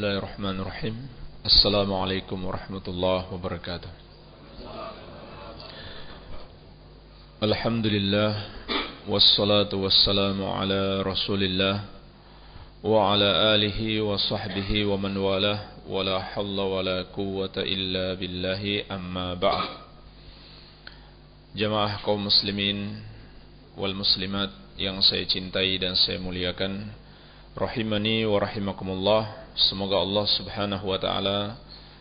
Bismillahirrahmanirrahim. Assalamualaikum warahmatullahi wabarakatuh. Alhamdulillah Wassalatu wassalamu ala rasulillah Wa ala alihi wa sahbihi wa man walah Wa la halla wa la quwata illa billahi amma ba'd. Jamaah kaum muslimin Wal muslimat yang saya cintai dan saya muliakan Rahimani wa rahimakumullah Semoga Allah subhanahu wa ta'ala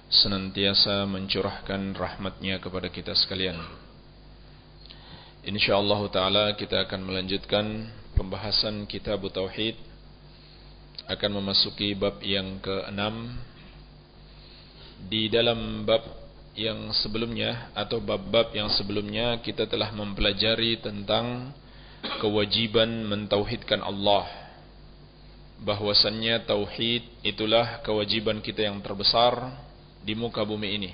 senantiasa mencurahkan rahmatnya kepada kita sekalian. InsyaAllah ta'ala kita akan melanjutkan pembahasan kitab Tauhid. Akan memasuki bab yang ke-6. Di dalam bab yang sebelumnya atau bab-bab yang sebelumnya kita telah mempelajari tentang kewajiban mentauhidkan Allah bahwasannya tauhid itulah kewajiban kita yang terbesar di muka bumi ini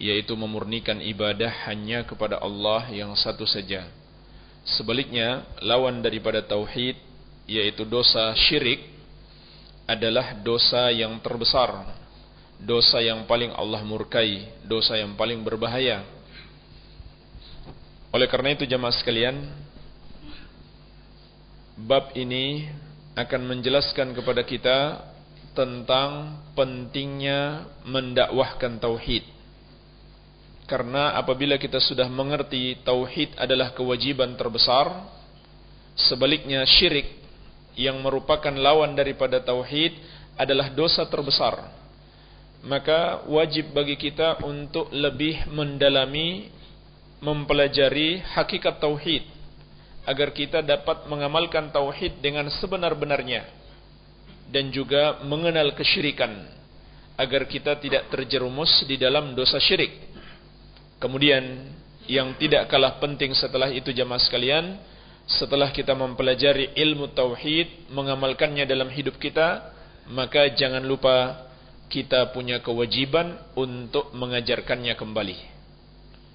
yaitu memurnikan ibadah hanya kepada Allah yang satu saja. Sebaliknya lawan daripada tauhid yaitu dosa syirik adalah dosa yang terbesar dosa yang paling Allah murkai dosa yang paling berbahaya. Oleh karena itu jemaah sekalian bab ini akan menjelaskan kepada kita tentang pentingnya mendakwahkan tauhid. Karena apabila kita sudah mengerti tauhid adalah kewajiban terbesar, sebaliknya syirik yang merupakan lawan daripada tauhid adalah dosa terbesar. Maka wajib bagi kita untuk lebih mendalami mempelajari hakikat tauhid agar kita dapat mengamalkan tauhid dengan sebenar-benarnya dan juga mengenal kesyirikan agar kita tidak terjerumus di dalam dosa syirik. Kemudian yang tidak kalah penting setelah itu jamaah sekalian, setelah kita mempelajari ilmu tauhid, mengamalkannya dalam hidup kita, maka jangan lupa kita punya kewajiban untuk mengajarkannya kembali.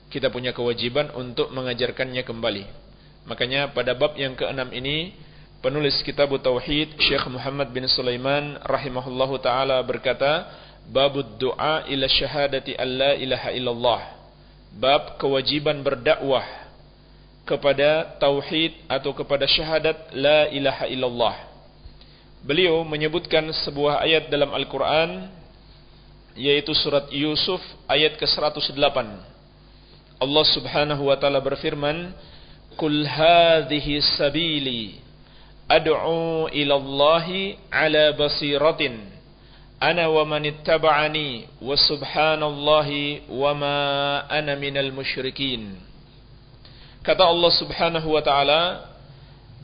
Kita punya kewajiban untuk mengajarkannya kembali. Makanya pada bab yang keenam ini penulis kitab Tauhid Syekh Muhammad bin Sulaiman rahimahullahu taala berkata, "Babud du'a ila syahadati alla ilaha illallah." Bab kewajiban berdakwah kepada tauhid atau kepada syahadat la ilaha illallah. Beliau menyebutkan sebuah ayat dalam Al-Qur'an yaitu surat Yusuf ayat ke-108. Allah Subhanahu wa taala berfirman, Kul hadhihi sabili ad'u ila Allah ala basiratin ana wa man subhanallahi wa ma ana minal musyrikin. Kata Allah Subhanahu wa taala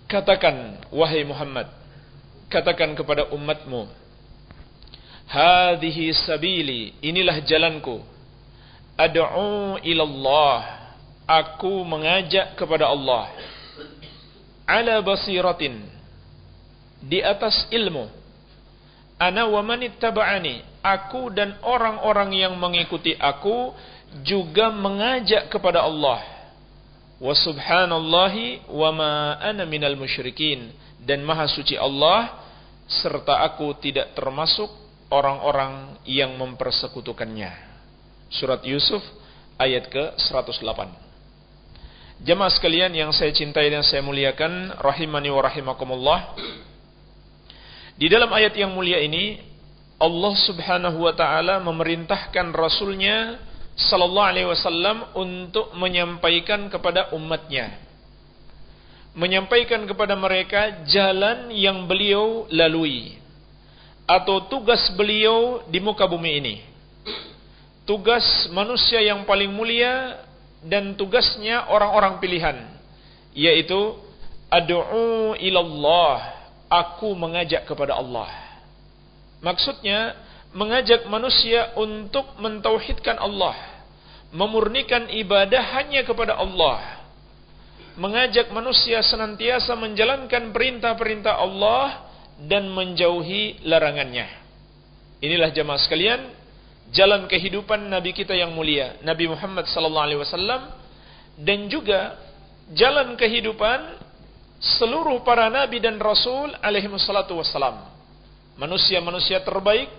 katakan wahai Muhammad katakan kepada umatmu hadhihi sabili inilah jalanku. Ad'u ila Allah aku mengajak kepada Allah. Ala basiratin. Di atas ilmu. Ana wa man aku dan orang-orang yang mengikuti aku juga mengajak kepada Allah. Wa subhanallahi wa ma ana minal musyrikin. Dan maha suci Allah serta aku tidak termasuk orang-orang yang mempersekutukannya. Surat Yusuf ayat ke 108 Jemaah sekalian yang saya cintai dan saya muliakan, rahimani wa rahimakumullah. Di dalam ayat yang mulia ini, Allah Subhanahu wa taala memerintahkan rasulnya sallallahu alaihi wasallam untuk menyampaikan kepada umatnya. Menyampaikan kepada mereka jalan yang beliau lalui atau tugas beliau di muka bumi ini. Tugas manusia yang paling mulia dan tugasnya orang-orang pilihan yaitu ad'u ilallah aku mengajak kepada Allah. Maksudnya mengajak manusia untuk mentauhidkan Allah memurnikan ibadah hanya kepada Allah mengajak manusia senantiasa menjalankan perintah-perintah Allah dan menjauhi larangannya. Inilah jemaah sekalian jalan kehidupan Nabi kita yang mulia, Nabi Muhammad sallallahu alaihi wasallam dan juga jalan kehidupan seluruh para nabi dan rasul alaihi wassalatu wassalam. Manusia-manusia terbaik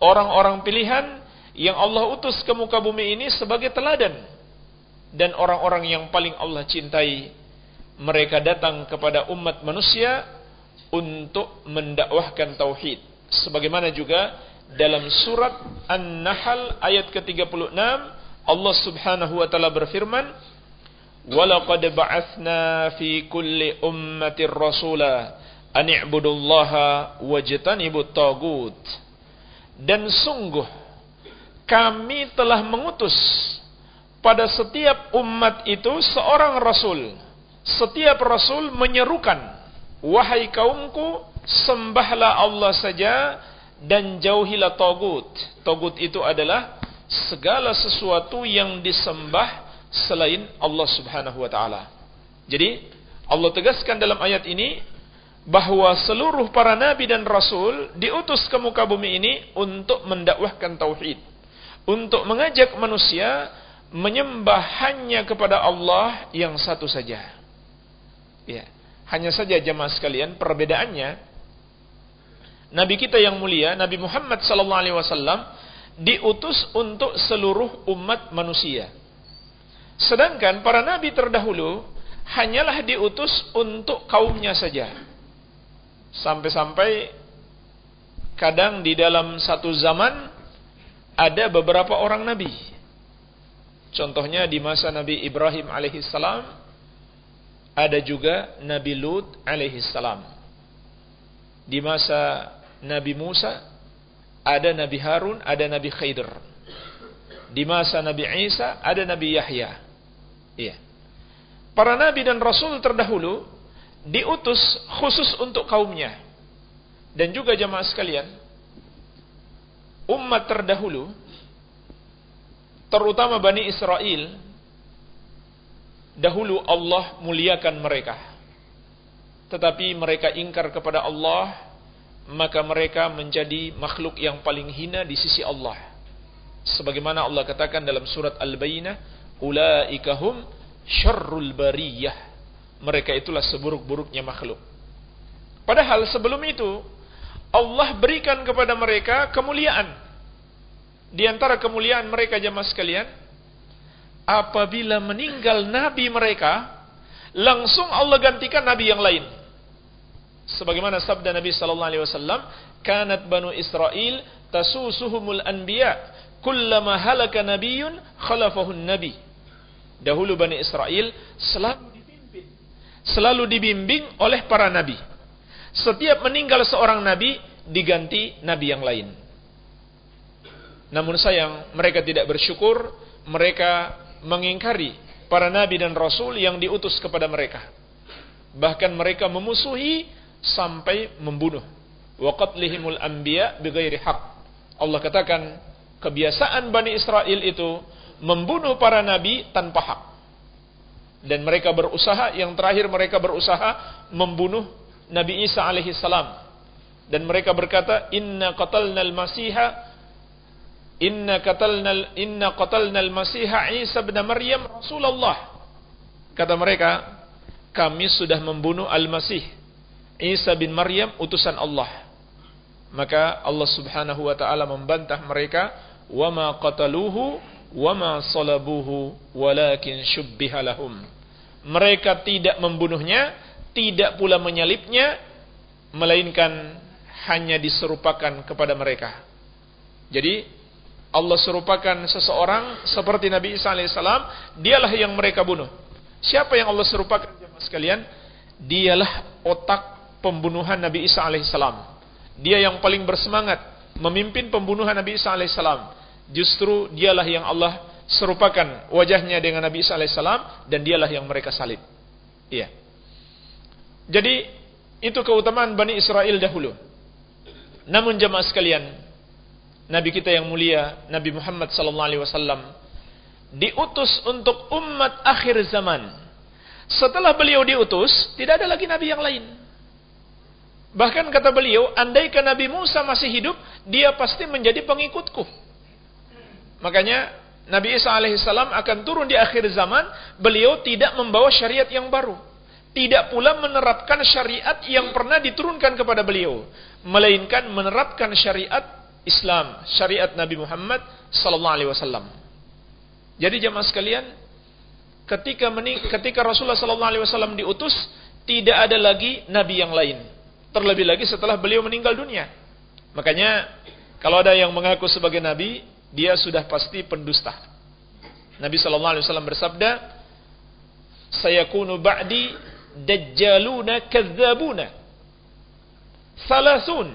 orang-orang pilihan yang Allah utus ke muka bumi ini sebagai teladan dan orang-orang yang paling Allah cintai mereka datang kepada umat manusia untuk mendakwahkan tauhid sebagaimana juga dalam surat An-Nahl ayat ke-36 Allah Subhanahu wa taala berfirman walaqad ba'atsna fi kulli ummatir rasula an i'budullaha wajtanibut tagut dan sungguh kami telah mengutus pada setiap umat itu seorang rasul. Setiap rasul menyerukan, wahai kaumku, sembahlah Allah saja dan jauhilah togut. Togut itu adalah segala sesuatu yang disembah selain Allah Subhanahu wa taala. Jadi, Allah tegaskan dalam ayat ini bahwa seluruh para nabi dan rasul diutus ke muka bumi ini untuk mendakwahkan tauhid untuk mengajak manusia menyembah hanya kepada Allah yang satu saja. Ya, hanya saja jemaah sekalian perbedaannya Nabi kita yang mulia Nabi Muhammad wasallam diutus untuk seluruh umat manusia. Sedangkan para nabi terdahulu hanyalah diutus untuk kaumnya saja. Sampai-sampai kadang di dalam satu zaman ada beberapa orang nabi. Contohnya di masa Nabi Ibrahim alaihissalam ada juga Nabi Lut alaihissalam. Di masa Nabi Musa ada Nabi Harun, ada Nabi Khidir. Di masa Nabi Isa ada Nabi Yahya. Iya. Para nabi dan rasul terdahulu diutus khusus untuk kaumnya. Dan juga jamaah sekalian, umat terdahulu terutama Bani Israel dahulu Allah muliakan mereka tetapi mereka ingkar kepada Allah maka mereka menjadi makhluk yang paling hina di sisi Allah sebagaimana Allah katakan dalam surat Al-Bayyinah ulaika hum syarrul bariyah mereka itulah seburuk-buruknya makhluk padahal sebelum itu Allah berikan kepada mereka kemuliaan. Di antara kemuliaan mereka jemaah sekalian, apabila meninggal nabi mereka, langsung Allah gantikan nabi yang lain. Sebagaimana sabda Nabi sallallahu alaihi wasallam, "Kanat banu Israel tasusuhumul anbiya, kullama halaka nabiyyun khalafahu nabi." Dahulu Bani Israel selalu dipimpin, selalu dibimbing oleh para nabi. Setiap meninggal seorang nabi diganti nabi yang lain. Namun sayang mereka tidak bersyukur, mereka mengingkari para nabi dan rasul yang diutus kepada mereka. Bahkan mereka memusuhi sampai membunuh. Wa qatlihimul anbiya bighairi haq. Allah katakan kebiasaan Bani Israel itu membunuh para nabi tanpa hak. Dan mereka berusaha, yang terakhir mereka berusaha membunuh Nabi Isa alaihi salam dan mereka berkata inna qatalnal masiha inna qatalnal inna qatalnal masiha Isa bin Maryam Rasulullah kata mereka kami sudah membunuh al-masih Isa bin Maryam utusan Allah maka Allah Subhanahu wa taala membantah mereka wama qataluhu wama salabuhu walakin syubbiha lahum mereka tidak membunuhnya tidak pula menyalipnya melainkan hanya diserupakan kepada mereka. Jadi Allah serupakan seseorang seperti Nabi Isa alaihissalam, dialah yang mereka bunuh. Siapa yang Allah serupakan jemaah sekalian? Dialah otak pembunuhan Nabi Isa alaihissalam. Dia yang paling bersemangat memimpin pembunuhan Nabi Isa alaihissalam. Justru dialah yang Allah serupakan wajahnya dengan Nabi Isa alaihissalam dan dialah yang mereka salib. Iya. Jadi itu keutamaan Bani Israel dahulu. Namun jemaah sekalian, Nabi kita yang mulia, Nabi Muhammad sallallahu alaihi wasallam diutus untuk umat akhir zaman. Setelah beliau diutus, tidak ada lagi nabi yang lain. Bahkan kata beliau, andaikan Nabi Musa masih hidup, dia pasti menjadi pengikutku. Makanya Nabi Isa alaihissalam akan turun di akhir zaman, beliau tidak membawa syariat yang baru tidak pula menerapkan syariat yang pernah diturunkan kepada beliau, melainkan menerapkan syariat Islam, syariat Nabi Muhammad sallallahu alaihi wasallam. Jadi jemaah sekalian, ketika ketika Rasulullah sallallahu alaihi wasallam diutus, tidak ada lagi nabi yang lain. Terlebih lagi setelah beliau meninggal dunia. Makanya kalau ada yang mengaku sebagai nabi, dia sudah pasti pendusta. Nabi sallallahu alaihi wasallam bersabda, "Sayakunu ba'di dajjaluna kadzabuna." Salasun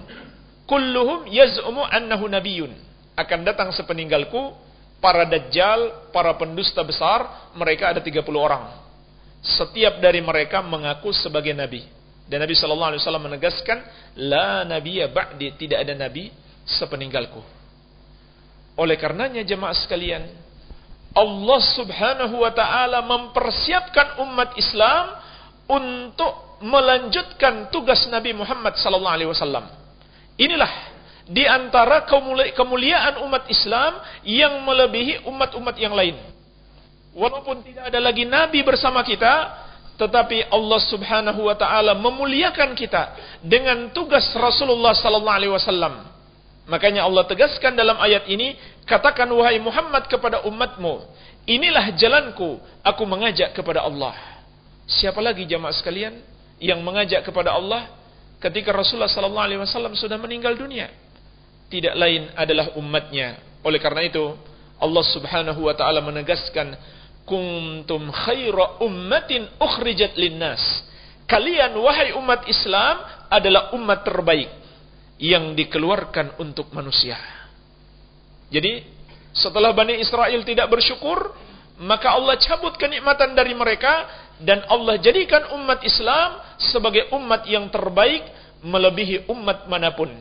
kulluhum yaz'umu annahu nabiyyun. Akan datang sepeninggalku para dajjal, para pendusta besar, mereka ada 30 orang. Setiap dari mereka mengaku sebagai nabi. Dan Nabi sallallahu alaihi wasallam menegaskan, la nabiyya ba'di, tidak ada nabi sepeninggalku. Oleh karenanya jemaah sekalian, Allah Subhanahu wa taala mempersiapkan umat Islam untuk melanjutkan tugas Nabi Muhammad sallallahu alaihi wasallam. Inilah di antara kemuliaan umat Islam yang melebihi umat-umat yang lain. Walaupun tidak ada lagi nabi bersama kita, tetapi Allah Subhanahu wa taala memuliakan kita dengan tugas Rasulullah sallallahu alaihi wasallam. Makanya Allah tegaskan dalam ayat ini, katakan wahai Muhammad kepada umatmu, inilah jalanku, aku mengajak kepada Allah. Siapa lagi jamaah sekalian yang mengajak kepada Allah ketika Rasulullah sallallahu alaihi wasallam sudah meninggal dunia? Tidak lain adalah umatnya. Oleh karena itu, Allah Subhanahu wa taala menegaskan kuntum khaira ummatin ukhrijat linnas. Kalian wahai umat Islam adalah umat terbaik yang dikeluarkan untuk manusia. Jadi setelah Bani Israel tidak bersyukur, maka Allah cabut kenikmatan dari mereka dan Allah jadikan umat Islam sebagai umat yang terbaik melebihi umat mana pun.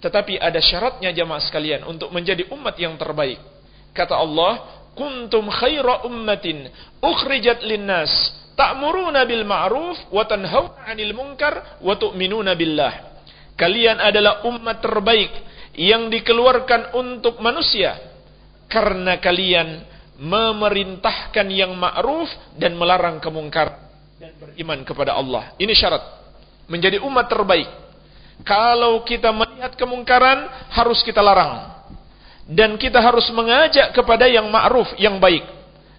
Tetapi ada syaratnya jamaah sekalian untuk menjadi umat yang terbaik. Kata Allah, kuntum khaira ummatin ukhrijat linnas ta'muruna bil ma'ruf wa tanhauna 'anil munkar wa tu'minuna billah. Kalian adalah umat terbaik yang dikeluarkan untuk manusia karena kalian memerintahkan yang ma'ruf dan melarang kemungkar dan beriman kepada Allah. Ini syarat menjadi umat terbaik. Kalau kita melihat kemungkaran harus kita larang dan kita harus mengajak kepada yang ma'ruf, yang baik.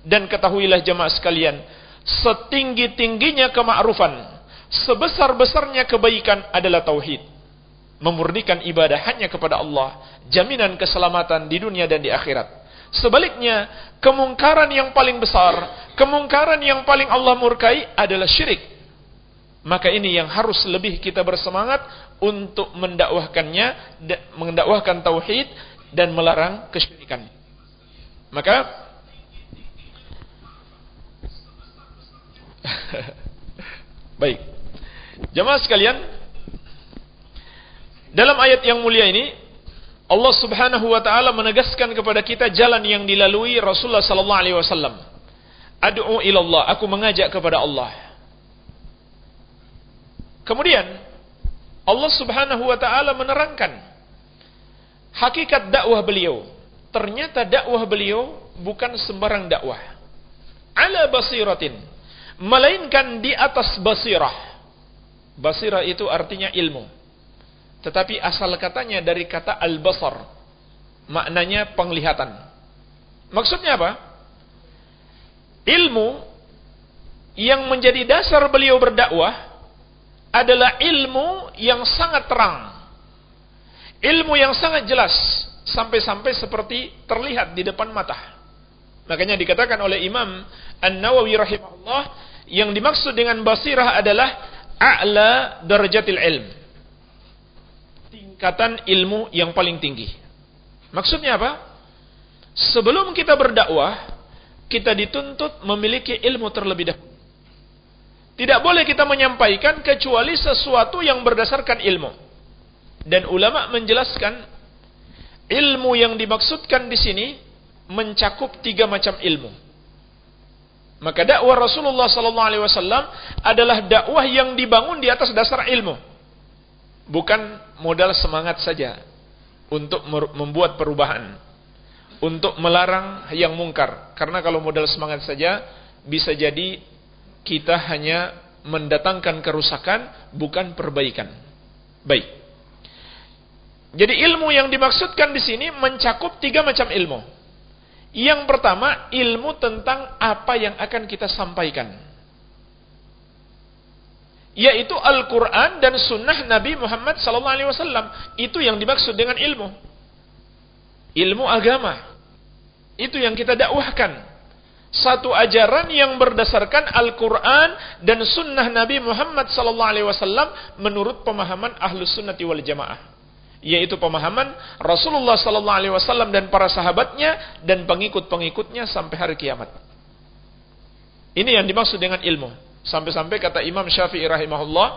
Dan ketahuilah jemaah sekalian, setinggi-tingginya kema'rufan, sebesar-besarnya kebaikan adalah tauhid. Memurnikan ibadah hanya kepada Allah, jaminan keselamatan di dunia dan di akhirat. Sebaliknya, kemungkaran yang paling besar, kemungkaran yang paling Allah murkai adalah syirik. Maka ini yang harus lebih kita bersemangat untuk mendakwahkannya, mendakwahkan tauhid dan melarang kesyirikan. Maka baik. Jemaah sekalian, dalam ayat yang mulia ini Allah Subhanahu wa taala menegaskan kepada kita jalan yang dilalui Rasulullah sallallahu alaihi wasallam. Ad'u ila Allah, aku mengajak kepada Allah. Kemudian Allah Subhanahu wa taala menerangkan hakikat dakwah beliau. Ternyata dakwah beliau bukan sembarang dakwah. Ala basiratin. Melainkan di atas basirah. Basirah itu artinya ilmu. Tetapi asal katanya dari kata al-basar. Maknanya penglihatan. Maksudnya apa? Ilmu yang menjadi dasar beliau berdakwah adalah ilmu yang sangat terang Ilmu yang sangat jelas sampai-sampai seperti terlihat di depan mata. Makanya dikatakan oleh Imam An-Nawawi rahimahullah yang dimaksud dengan basirah adalah a'la darajatil ilm. Tingkatan ilmu yang paling tinggi. Maksudnya apa? Sebelum kita berdakwah, kita dituntut memiliki ilmu terlebih dahulu. Tidak boleh kita menyampaikan kecuali sesuatu yang berdasarkan ilmu. Dan ulama menjelaskan ilmu yang dimaksudkan di sini mencakup tiga macam ilmu. Maka dakwah Rasulullah sallallahu alaihi wasallam adalah dakwah yang dibangun di atas dasar ilmu. Bukan modal semangat saja untuk membuat perubahan, untuk melarang yang mungkar. Karena kalau modal semangat saja bisa jadi kita hanya mendatangkan kerusakan bukan perbaikan. Baik. Jadi ilmu yang dimaksudkan di sini mencakup tiga macam ilmu. Yang pertama, ilmu tentang apa yang akan kita sampaikan. Yaitu Al-Quran dan Sunnah Nabi Muhammad SAW. Itu yang dimaksud dengan ilmu. Ilmu agama. Itu yang kita dakwahkan. Satu ajaran yang berdasarkan Al-Quran dan Sunnah Nabi Muhammad SAW menurut pemahaman Ahlus Sunnati wal Jamaah yaitu pemahaman Rasulullah sallallahu alaihi wasallam dan para sahabatnya dan pengikut-pengikutnya sampai hari kiamat. Ini yang dimaksud dengan ilmu. Sampai-sampai kata Imam Syafi'i rahimahullah,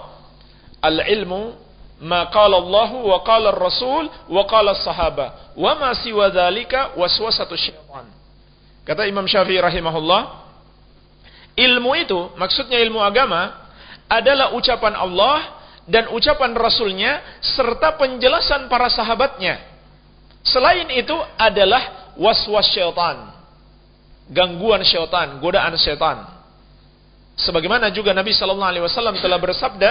al-ilmu ma qala Allah wa qala Rasul wa qala sahaba wa ma siwa dzalika waswasatu syaitan. Kata Imam Syafi'i rahimahullah, ilmu itu maksudnya ilmu agama adalah ucapan Allah dan ucapan Rasulnya serta penjelasan para sahabatnya. Selain itu adalah waswas syaitan. Gangguan syaitan, godaan syaitan. Sebagaimana juga Nabi sallallahu alaihi wasallam telah bersabda,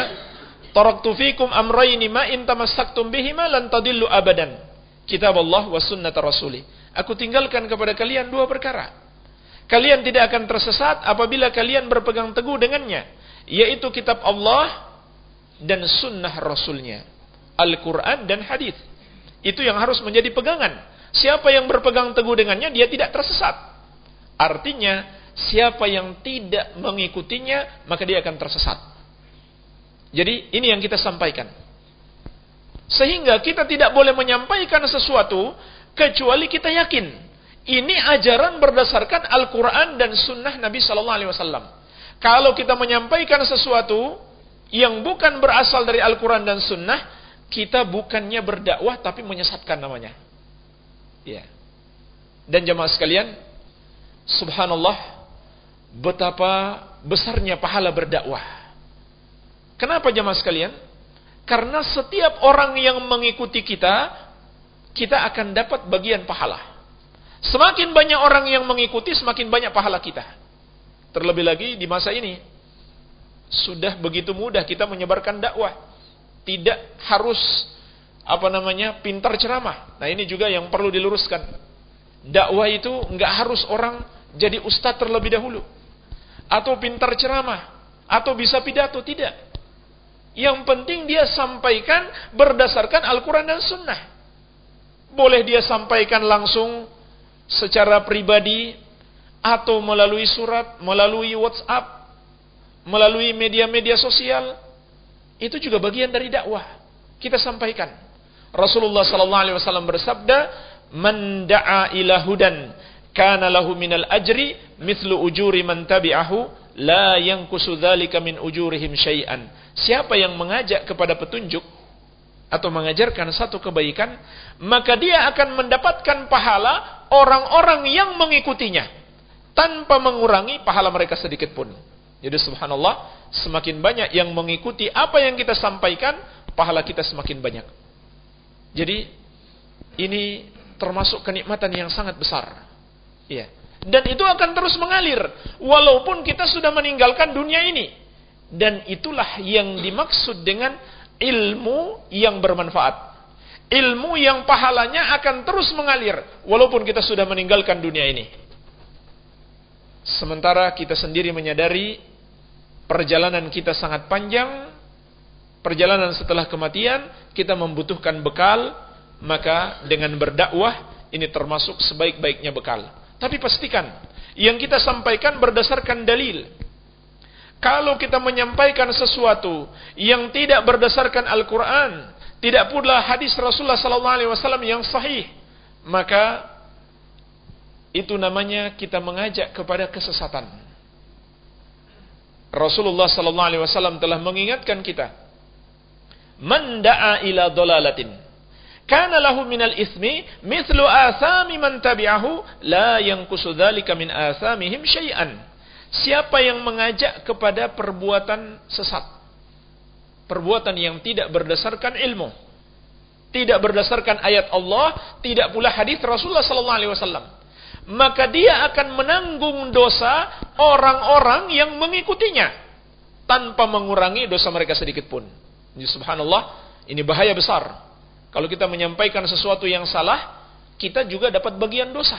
"Taraktu fikum amrayni ma in tamassaktum bihima lan tadillu abadan." Kitab Allah wa sunnat Rasuli. Aku tinggalkan kepada kalian dua perkara. Kalian tidak akan tersesat apabila kalian berpegang teguh dengannya, yaitu kitab Allah dan sunnah Rasulnya. Al-Quran dan hadis. Itu yang harus menjadi pegangan. Siapa yang berpegang teguh dengannya, dia tidak tersesat. Artinya, siapa yang tidak mengikutinya, maka dia akan tersesat. Jadi, ini yang kita sampaikan. Sehingga kita tidak boleh menyampaikan sesuatu, kecuali kita yakin. Ini ajaran berdasarkan Al-Quran dan Sunnah Nabi Sallallahu Alaihi Wasallam. Kalau kita menyampaikan sesuatu yang bukan berasal dari Al-Quran dan Sunnah, kita bukannya berdakwah tapi menyesatkan namanya. Ya. Dan jemaah sekalian, subhanallah, betapa besarnya pahala berdakwah. Kenapa jemaah sekalian? Karena setiap orang yang mengikuti kita, kita akan dapat bagian pahala. Semakin banyak orang yang mengikuti, semakin banyak pahala kita. Terlebih lagi di masa ini, sudah begitu mudah kita menyebarkan dakwah. Tidak harus apa namanya pintar ceramah. Nah ini juga yang perlu diluruskan. Dakwah itu nggak harus orang jadi ustadz terlebih dahulu, atau pintar ceramah, atau bisa pidato tidak. Yang penting dia sampaikan berdasarkan Al-Quran dan Sunnah. Boleh dia sampaikan langsung secara pribadi atau melalui surat, melalui WhatsApp, melalui media-media sosial itu juga bagian dari dakwah. Kita sampaikan. Rasulullah sallallahu alaihi wasallam bersabda, "Man da'a ila hudan kana lahu minal ajri mithlu ujuri man tabi'ahu la yanqusu dzalika min ujurihim syai'an." Siapa yang mengajak kepada petunjuk atau mengajarkan satu kebaikan, maka dia akan mendapatkan pahala orang-orang yang mengikutinya tanpa mengurangi pahala mereka sedikit pun. Jadi subhanallah, semakin banyak yang mengikuti apa yang kita sampaikan, pahala kita semakin banyak. Jadi ini termasuk kenikmatan yang sangat besar. Iya. Dan itu akan terus mengalir walaupun kita sudah meninggalkan dunia ini. Dan itulah yang dimaksud dengan ilmu yang bermanfaat. Ilmu yang pahalanya akan terus mengalir walaupun kita sudah meninggalkan dunia ini. Sementara kita sendiri menyadari perjalanan kita sangat panjang, perjalanan setelah kematian, kita membutuhkan bekal, maka dengan berdakwah ini termasuk sebaik-baiknya bekal. Tapi pastikan yang kita sampaikan berdasarkan dalil. Kalau kita menyampaikan sesuatu yang tidak berdasarkan Al-Quran, tidak pula hadis Rasulullah SAW yang sahih, maka itu namanya kita mengajak kepada kesesatan. Rasulullah sallallahu alaihi wasallam telah mengingatkan kita. Man da'a ila dolalatin kana lahu minal ismi mithlu asami man tabi'ahu la yanqusu dzalika min asamihim syai'an. Siapa yang mengajak kepada perbuatan sesat, perbuatan yang tidak berdasarkan ilmu, tidak berdasarkan ayat Allah, tidak pula hadis Rasulullah sallallahu alaihi wasallam, maka dia akan menanggung dosa orang-orang yang mengikutinya tanpa mengurangi dosa mereka sedikit pun. Ini subhanallah, ini bahaya besar. Kalau kita menyampaikan sesuatu yang salah, kita juga dapat bagian dosa.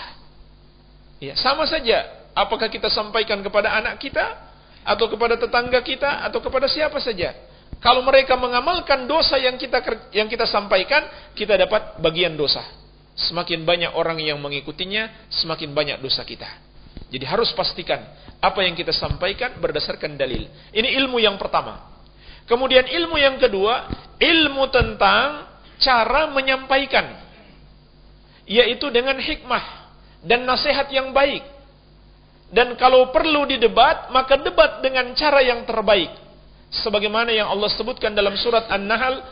Ya, sama saja. Apakah kita sampaikan kepada anak kita, atau kepada tetangga kita, atau kepada siapa saja. Kalau mereka mengamalkan dosa yang kita yang kita sampaikan, kita dapat bagian dosa. Semakin banyak orang yang mengikutinya, semakin banyak dosa kita. Jadi harus pastikan apa yang kita sampaikan berdasarkan dalil. Ini ilmu yang pertama. Kemudian ilmu yang kedua, ilmu tentang cara menyampaikan. Yaitu dengan hikmah dan nasihat yang baik. Dan kalau perlu didebat, maka debat dengan cara yang terbaik. Sebagaimana yang Allah sebutkan dalam surat An-Nahl,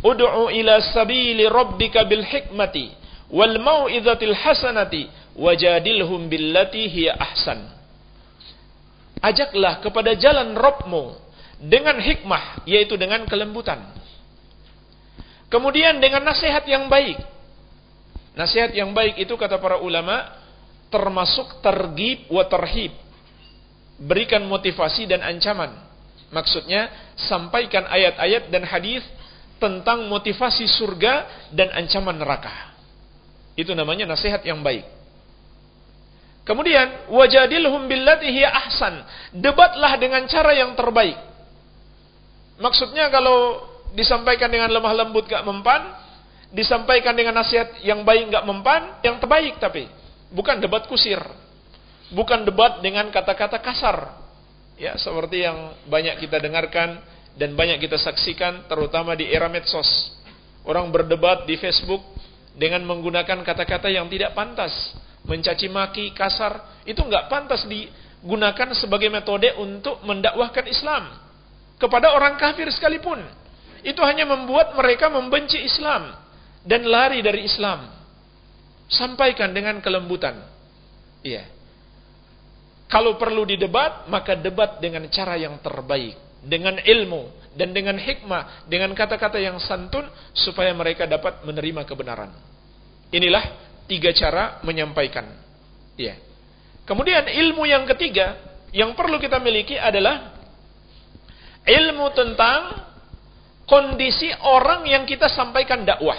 Udu'u ila sabili rabbika bil hikmati wal mau'izatil hasanati wajadilhum billati hiya ahsan. Ajaklah kepada jalan Rabbmu dengan hikmah yaitu dengan kelembutan. Kemudian dengan nasihat yang baik. Nasihat yang baik itu kata para ulama termasuk tergib wa terhib. Berikan motivasi dan ancaman. Maksudnya sampaikan ayat-ayat dan hadis tentang motivasi surga dan ancaman neraka. Itu namanya nasihat yang baik. Kemudian wajadilhum billati hiya ahsan. Debatlah dengan cara yang terbaik. Maksudnya kalau disampaikan dengan lemah lembut gak mempan, disampaikan dengan nasihat yang baik gak mempan, yang terbaik tapi bukan debat kusir. Bukan debat dengan kata-kata kasar. Ya, seperti yang banyak kita dengarkan dan banyak kita saksikan terutama di era medsos. Orang berdebat di Facebook dengan menggunakan kata-kata yang tidak pantas, mencaci maki, kasar, itu nggak pantas digunakan sebagai metode untuk mendakwahkan Islam kepada orang kafir sekalipun. Itu hanya membuat mereka membenci Islam dan lari dari Islam. Sampaikan dengan kelembutan. Iya. Kalau perlu didebat, maka debat dengan cara yang terbaik, dengan ilmu dan dengan hikmah, dengan kata-kata yang santun supaya mereka dapat menerima kebenaran. Inilah tiga cara menyampaikan. Ya. Kemudian ilmu yang ketiga yang perlu kita miliki adalah ilmu tentang kondisi orang yang kita sampaikan dakwah.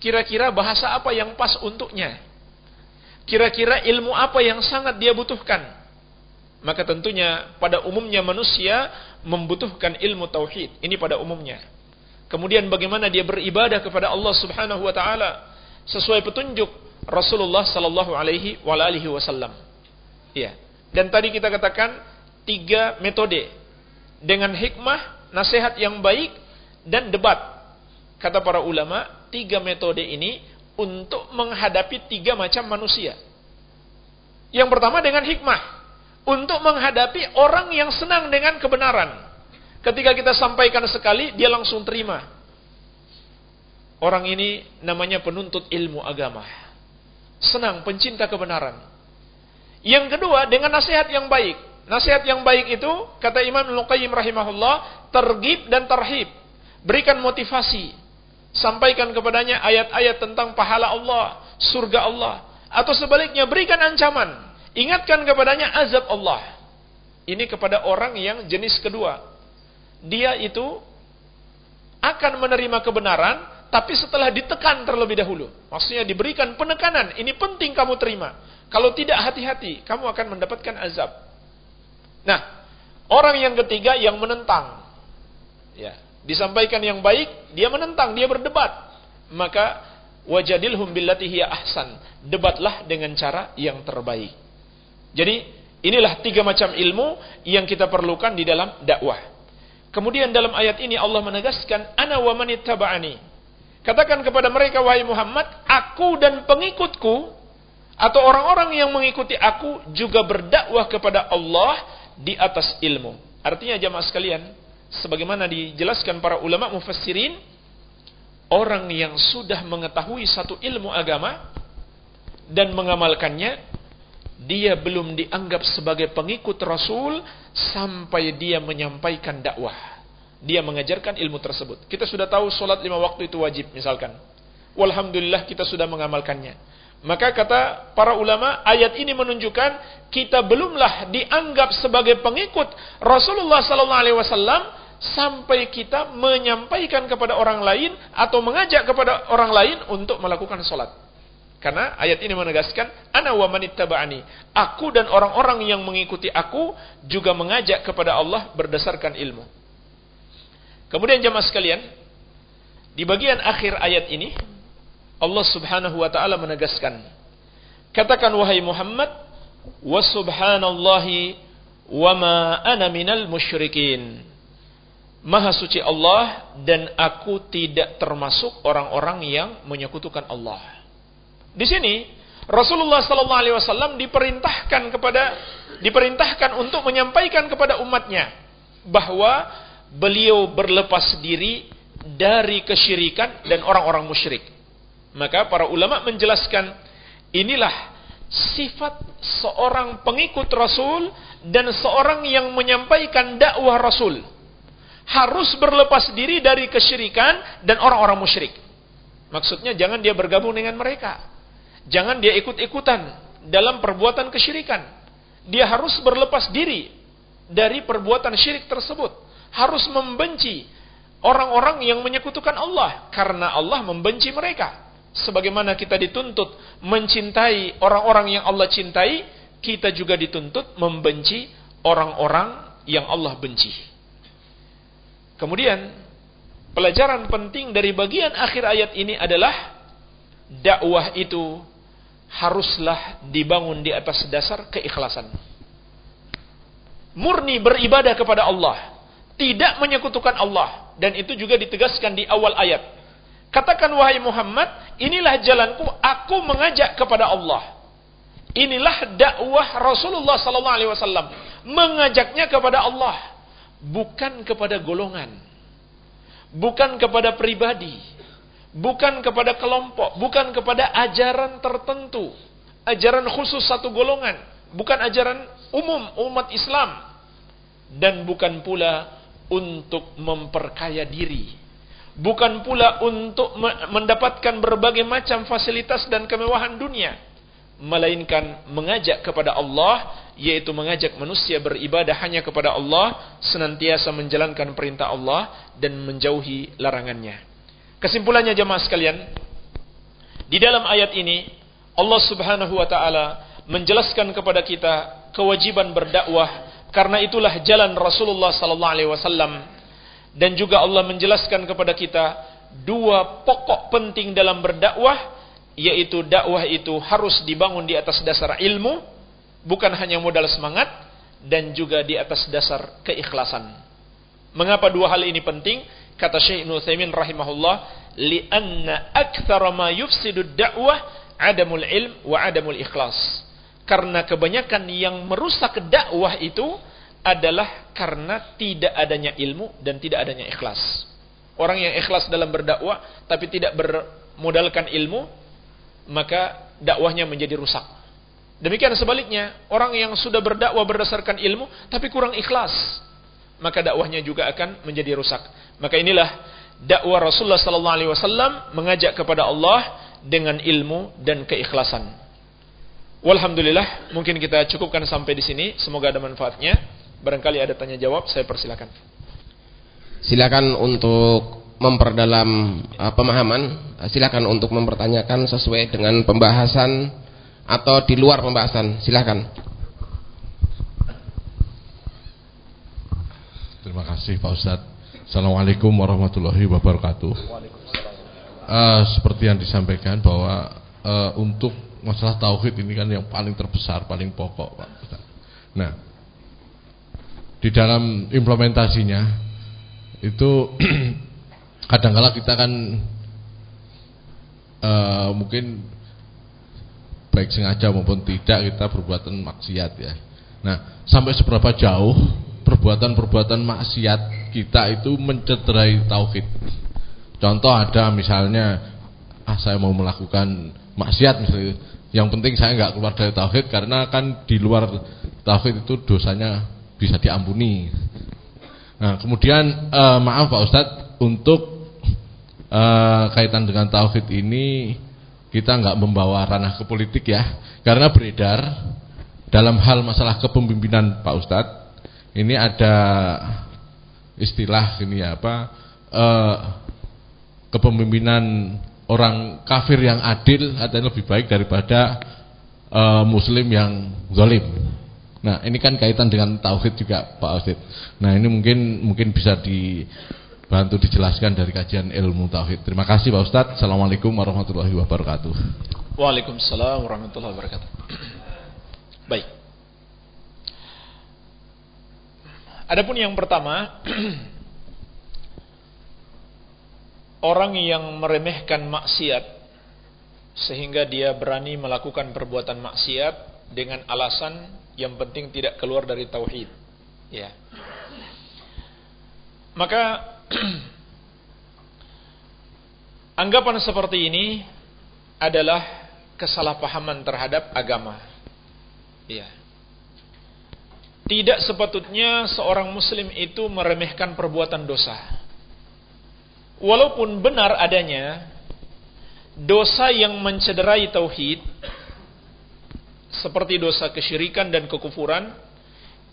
Kira-kira bahasa apa yang pas untuknya? Kira-kira ilmu apa yang sangat dia butuhkan? Maka tentunya pada umumnya manusia membutuhkan ilmu tauhid. Ini pada umumnya. Kemudian bagaimana dia beribadah kepada Allah Subhanahu wa taala sesuai petunjuk Rasulullah sallallahu alaihi wasallam. Iya. Dan tadi kita katakan tiga metode dengan hikmah, nasihat yang baik dan debat. Kata para ulama, tiga metode ini untuk menghadapi tiga macam manusia. Yang pertama dengan hikmah, untuk menghadapi orang yang senang dengan kebenaran. Ketika kita sampaikan sekali, dia langsung terima. Orang ini namanya penuntut ilmu agama. Senang, pencinta kebenaran. Yang kedua, dengan nasihat yang baik. Nasihat yang baik itu, kata Imam Al-Qayyim rahimahullah, tergib dan terhib. Berikan motivasi. Sampaikan kepadanya ayat-ayat tentang pahala Allah, surga Allah. Atau sebaliknya, berikan ancaman. Ingatkan kepadanya azab Allah. Ini kepada orang yang jenis kedua dia itu akan menerima kebenaran, tapi setelah ditekan terlebih dahulu. Maksudnya diberikan penekanan, ini penting kamu terima. Kalau tidak hati-hati, kamu akan mendapatkan azab. Nah, orang yang ketiga yang menentang. Ya, disampaikan yang baik, dia menentang, dia berdebat. Maka wajadilhum billati hiya ahsan. Debatlah dengan cara yang terbaik. Jadi, inilah tiga macam ilmu yang kita perlukan di dalam dakwah. Kemudian dalam ayat ini Allah menegaskan ana wa manittaba'ani. Katakan kepada mereka wahai Muhammad, aku dan pengikutku atau orang-orang yang mengikuti aku juga berdakwah kepada Allah di atas ilmu. Artinya jamaah sekalian, sebagaimana dijelaskan para ulama mufassirin, orang yang sudah mengetahui satu ilmu agama dan mengamalkannya, dia belum dianggap sebagai pengikut Rasul sampai dia menyampaikan dakwah. Dia mengajarkan ilmu tersebut. Kita sudah tahu solat lima waktu itu wajib misalkan. Walhamdulillah kita sudah mengamalkannya. Maka kata para ulama, ayat ini menunjukkan kita belumlah dianggap sebagai pengikut Rasulullah sallallahu alaihi wasallam sampai kita menyampaikan kepada orang lain atau mengajak kepada orang lain untuk melakukan sholat. Karena ayat ini menegaskan, Ana wa manittaba'ani. Aku dan orang-orang yang mengikuti aku juga mengajak kepada Allah berdasarkan ilmu. Kemudian jemaah sekalian, di bagian akhir ayat ini, Allah subhanahu wa ta'ala menegaskan, Katakan wahai Muhammad, wa subhanallahi wa ma ana minal musyrikin. Maha suci Allah dan aku tidak termasuk orang-orang yang menyekutukan Allah. Di sini Rasulullah sallallahu alaihi wasallam diperintahkan kepada diperintahkan untuk menyampaikan kepada umatnya bahwa beliau berlepas diri dari kesyirikan dan orang-orang musyrik. Maka para ulama menjelaskan inilah sifat seorang pengikut Rasul dan seorang yang menyampaikan dakwah Rasul harus berlepas diri dari kesyirikan dan orang-orang musyrik. Maksudnya jangan dia bergabung dengan mereka. Jangan dia ikut-ikutan dalam perbuatan kesyirikan. Dia harus berlepas diri dari perbuatan syirik tersebut. Harus membenci orang-orang yang menyekutukan Allah karena Allah membenci mereka. Sebagaimana kita dituntut mencintai orang-orang yang Allah cintai, kita juga dituntut membenci orang-orang yang Allah benci. Kemudian pelajaran penting dari bagian akhir ayat ini adalah dakwah itu haruslah dibangun di atas dasar keikhlasan. Murni beribadah kepada Allah, tidak menyekutukan Allah dan itu juga ditegaskan di awal ayat. Katakan wahai Muhammad, inilah jalanku, aku mengajak kepada Allah. Inilah dakwah Rasulullah sallallahu alaihi wasallam, mengajaknya kepada Allah bukan kepada golongan, bukan kepada pribadi, bukan kepada kelompok, bukan kepada ajaran tertentu, ajaran khusus satu golongan, bukan ajaran umum umat Islam, dan bukan pula untuk memperkaya diri, bukan pula untuk mendapatkan berbagai macam fasilitas dan kemewahan dunia, melainkan mengajak kepada Allah yaitu mengajak manusia beribadah hanya kepada Allah, senantiasa menjalankan perintah Allah dan menjauhi larangannya. Kesimpulannya jemaah sekalian, di dalam ayat ini Allah Subhanahu wa taala menjelaskan kepada kita kewajiban berdakwah karena itulah jalan Rasulullah sallallahu alaihi wasallam dan juga Allah menjelaskan kepada kita dua pokok penting dalam berdakwah yaitu dakwah itu harus dibangun di atas dasar ilmu bukan hanya modal semangat dan juga di atas dasar keikhlasan. Mengapa dua hal ini penting? Kata Syekh Utsaimin rahimahullah, "Li'anna aktsara ma yufsidu dakwah adamul ilm wa adamul ikhlas." Karena kebanyakan yang merusak dakwah itu adalah karena tidak adanya ilmu dan tidak adanya ikhlas. Orang yang ikhlas dalam berdakwah tapi tidak bermodalkan ilmu, maka dakwahnya menjadi rusak. Demikian sebaliknya, orang yang sudah berdakwah berdasarkan ilmu tapi kurang ikhlas, maka dakwahnya juga akan menjadi rusak. Maka inilah dakwah Rasulullah sallallahu alaihi wasallam mengajak kepada Allah dengan ilmu dan keikhlasan. Walhamdulillah, mungkin kita cukupkan sampai di sini. Semoga ada manfaatnya. Barangkali ada tanya jawab, saya persilakan. Silakan untuk memperdalam uh, pemahaman, silakan untuk mempertanyakan sesuai dengan pembahasan atau di luar pembahasan silahkan terima kasih Pak Ustadz. Assalamualaikum warahmatullahi wabarakatuh. Uh, seperti yang disampaikan bahwa uh, untuk masalah tauhid ini kan yang paling terbesar paling pokok Pak Ustadz. Nah di dalam implementasinya itu kadang-kala kita kan uh, mungkin baik sengaja maupun tidak kita perbuatan maksiat ya. Nah, sampai seberapa jauh perbuatan-perbuatan maksiat kita itu mencederai tauhid. Contoh ada misalnya ah saya mau melakukan maksiat misalnya. Yang penting saya nggak keluar dari tauhid karena kan di luar tauhid itu dosanya bisa diampuni. Nah, kemudian eh, maaf Pak Ustadz untuk eh, kaitan dengan tauhid ini kita nggak membawa ranah ke politik ya, karena beredar dalam hal masalah kepemimpinan Pak Ustadz, ini ada istilah ini ya apa uh, kepemimpinan orang kafir yang adil atau lebih baik daripada uh, muslim yang zalim. Nah, ini kan kaitan dengan tauhid juga Pak Ustaz. Nah, ini mungkin mungkin bisa dibantu dijelaskan dari kajian ilmu tauhid. Terima kasih Pak Ustaz. Assalamualaikum warahmatullahi wabarakatuh. Waalaikumsalam warahmatullahi wabarakatuh. Baik. Adapun yang pertama, orang yang meremehkan maksiat sehingga dia berani melakukan perbuatan maksiat dengan alasan yang penting tidak keluar dari tauhid. Ya. Maka anggapan seperti ini adalah kesalahpahaman terhadap agama. Ya. Tidak sepatutnya seorang muslim itu meremehkan perbuatan dosa. Walaupun benar adanya dosa yang mencederai tauhid seperti dosa kesyirikan dan kekufuran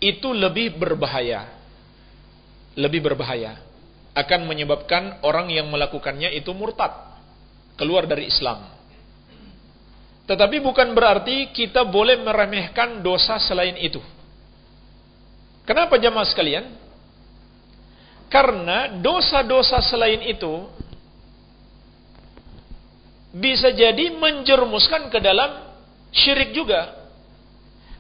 itu lebih berbahaya. Lebih berbahaya akan menyebabkan orang yang melakukannya itu murtad keluar dari Islam. Tetapi bukan berarti kita boleh meremehkan dosa selain itu kenapa jamaah sekalian karena dosa-dosa selain itu bisa jadi menjerumuskan ke dalam syirik juga.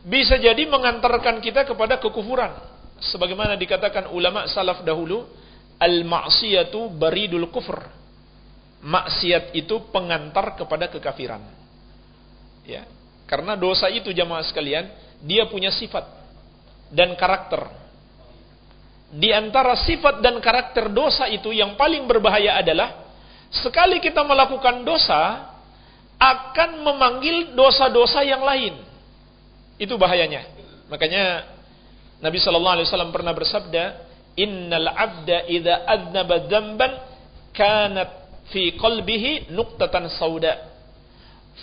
Bisa jadi mengantarkan kita kepada kekufuran. Sebagaimana dikatakan ulama salaf dahulu, al-ma'siyatu baridul kufur. Maksiat itu pengantar kepada kekafiran. Ya. Karena dosa itu jamaah sekalian, dia punya sifat dan karakter di antara sifat dan karakter dosa itu yang paling berbahaya adalah sekali kita melakukan dosa akan memanggil dosa-dosa yang lain. Itu bahayanya. Makanya Nabi sallallahu alaihi wasallam pernah bersabda, "Innal 'abda idza adnaba dzamban kanat fi qalbihi nuqtatan sauda.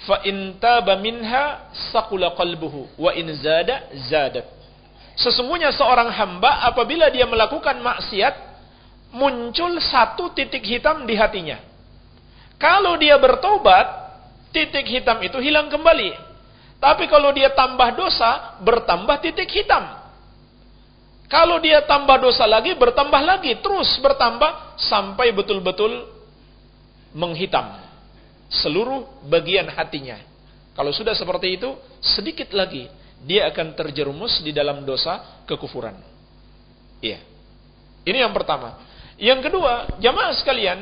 Fa in taba minha saqula qalbuhu wa in zada zadat." Sesungguhnya seorang hamba apabila dia melakukan maksiat, muncul satu titik hitam di hatinya. Kalau dia bertobat, titik hitam itu hilang kembali. Tapi kalau dia tambah dosa, bertambah titik hitam. Kalau dia tambah dosa lagi, bertambah lagi. Terus bertambah sampai betul-betul menghitam. Seluruh bagian hatinya. Kalau sudah seperti itu, sedikit lagi dia akan terjerumus di dalam dosa kekufuran. Iya. Ini yang pertama. Yang kedua, jamaah sekalian,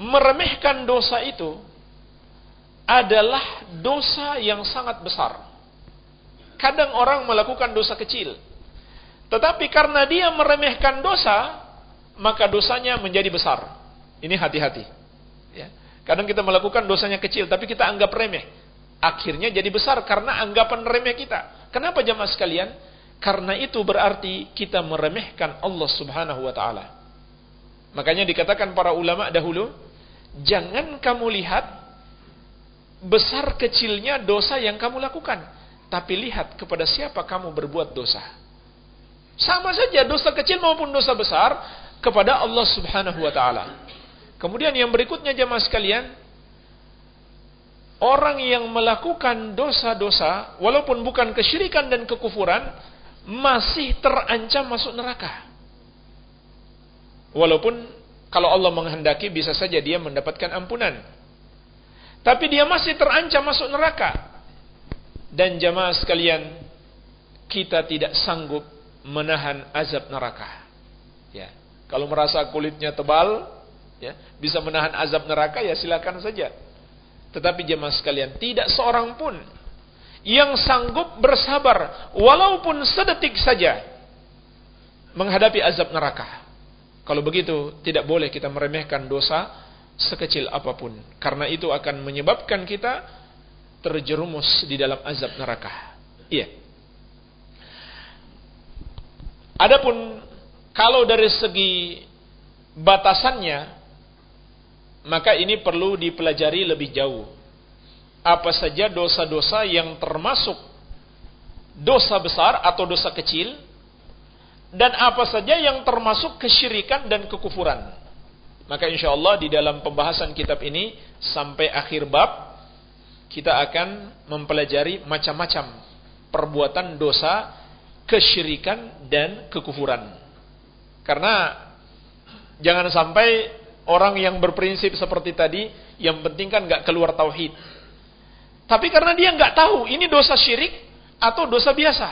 meremehkan dosa itu adalah dosa yang sangat besar. Kadang orang melakukan dosa kecil. Tetapi karena dia meremehkan dosa, maka dosanya menjadi besar. Ini hati-hati. Ya. Kadang kita melakukan dosanya kecil, tapi kita anggap remeh akhirnya jadi besar karena anggapan remeh kita. Kenapa jemaah sekalian? Karena itu berarti kita meremehkan Allah Subhanahu wa taala. Makanya dikatakan para ulama dahulu, jangan kamu lihat besar kecilnya dosa yang kamu lakukan, tapi lihat kepada siapa kamu berbuat dosa. Sama saja dosa kecil maupun dosa besar kepada Allah Subhanahu wa taala. Kemudian yang berikutnya jemaah sekalian, orang yang melakukan dosa-dosa walaupun bukan kesyirikan dan kekufuran masih terancam masuk neraka. Walaupun kalau Allah menghendaki bisa saja dia mendapatkan ampunan. Tapi dia masih terancam masuk neraka. Dan jamaah sekalian, kita tidak sanggup menahan azab neraka. Ya. Kalau merasa kulitnya tebal, ya, bisa menahan azab neraka ya silakan saja. Tetapi jemaah sekalian, tidak seorang pun yang sanggup bersabar walaupun sedetik saja menghadapi azab neraka. Kalau begitu, tidak boleh kita meremehkan dosa sekecil apa pun karena itu akan menyebabkan kita terjerumus di dalam azab neraka. Iya. Adapun kalau dari segi batasannya maka ini perlu dipelajari lebih jauh. Apa saja dosa-dosa yang termasuk dosa besar atau dosa kecil, dan apa saja yang termasuk kesyirikan dan kekufuran. Maka insya Allah di dalam pembahasan kitab ini sampai akhir bab kita akan mempelajari macam-macam perbuatan dosa, kesyirikan dan kekufuran. Karena jangan sampai orang yang berprinsip seperti tadi yang penting kan nggak keluar tauhid. Tapi karena dia nggak tahu ini dosa syirik atau dosa biasa,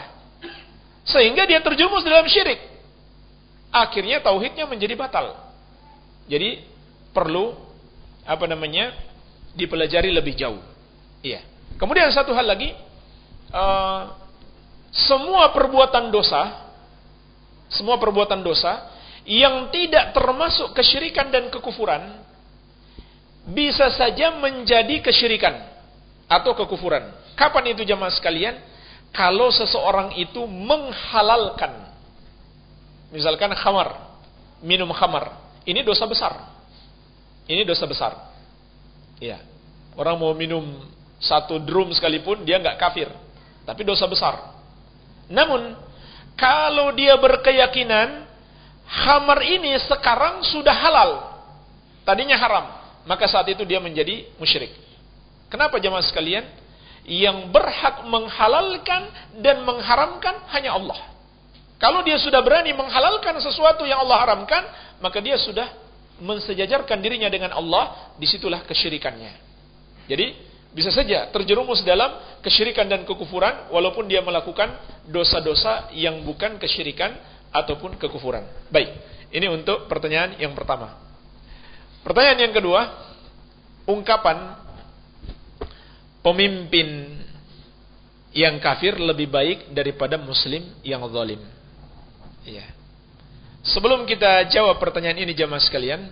sehingga dia terjumus dalam syirik. Akhirnya tauhidnya menjadi batal. Jadi perlu apa namanya dipelajari lebih jauh. Iya. Kemudian satu hal lagi, uh, semua perbuatan dosa, semua perbuatan dosa yang tidak termasuk kesyirikan dan kekufuran bisa saja menjadi kesyirikan atau kekufuran. Kapan itu jamaah sekalian? Kalau seseorang itu menghalalkan misalkan khamar, minum khamar ini dosa besar. Ini dosa besar. Iya. Orang mau minum satu drum sekalipun dia nggak kafir, tapi dosa besar. Namun kalau dia berkeyakinan khamar ini sekarang sudah halal, tadinya haram, maka saat itu dia menjadi musyrik. Kenapa jemaah sekalian? Yang berhak menghalalkan dan mengharamkan hanya Allah. Kalau dia sudah berani menghalalkan sesuatu yang Allah haramkan, maka dia sudah mensejajarkan dirinya dengan Allah, di situlah kesyirikannya. Jadi, bisa saja terjerumus dalam kesyirikan dan kekufuran, walaupun dia melakukan dosa-dosa yang bukan kesyirikan ataupun kekufuran. Baik, ini untuk pertanyaan yang pertama. Pertanyaan yang kedua, ungkapan pemimpin yang kafir lebih baik daripada muslim yang zalim. Iya. Sebelum kita jawab pertanyaan ini jamaah sekalian,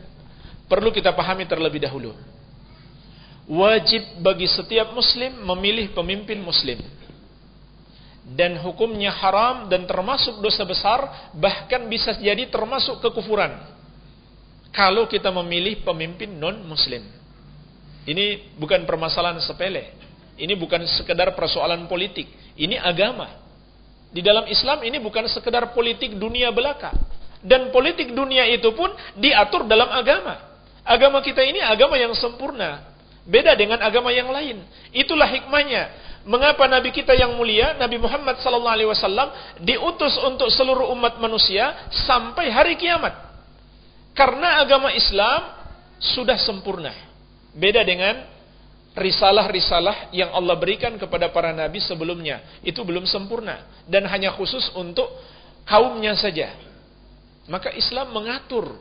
perlu kita pahami terlebih dahulu. Wajib bagi setiap muslim memilih pemimpin muslim. Dan hukumnya haram dan termasuk dosa besar, bahkan bisa jadi termasuk kekufuran. Kalau kita memilih pemimpin non-muslim. Ini bukan permasalahan sepele. Ini bukan sekedar persoalan politik. Ini agama. Di dalam Islam ini bukan sekedar politik dunia belaka. Dan politik dunia itu pun diatur dalam agama. Agama kita ini agama yang sempurna. Beda dengan agama yang lain. Itulah hikmahnya. Mengapa Nabi kita yang mulia, Nabi Muhammad SAW diutus untuk seluruh umat manusia sampai hari kiamat. Karena agama Islam sudah sempurna. Beda dengan risalah-risalah yang Allah berikan kepada para nabi sebelumnya itu belum sempurna dan hanya khusus untuk kaumnya saja. Maka Islam mengatur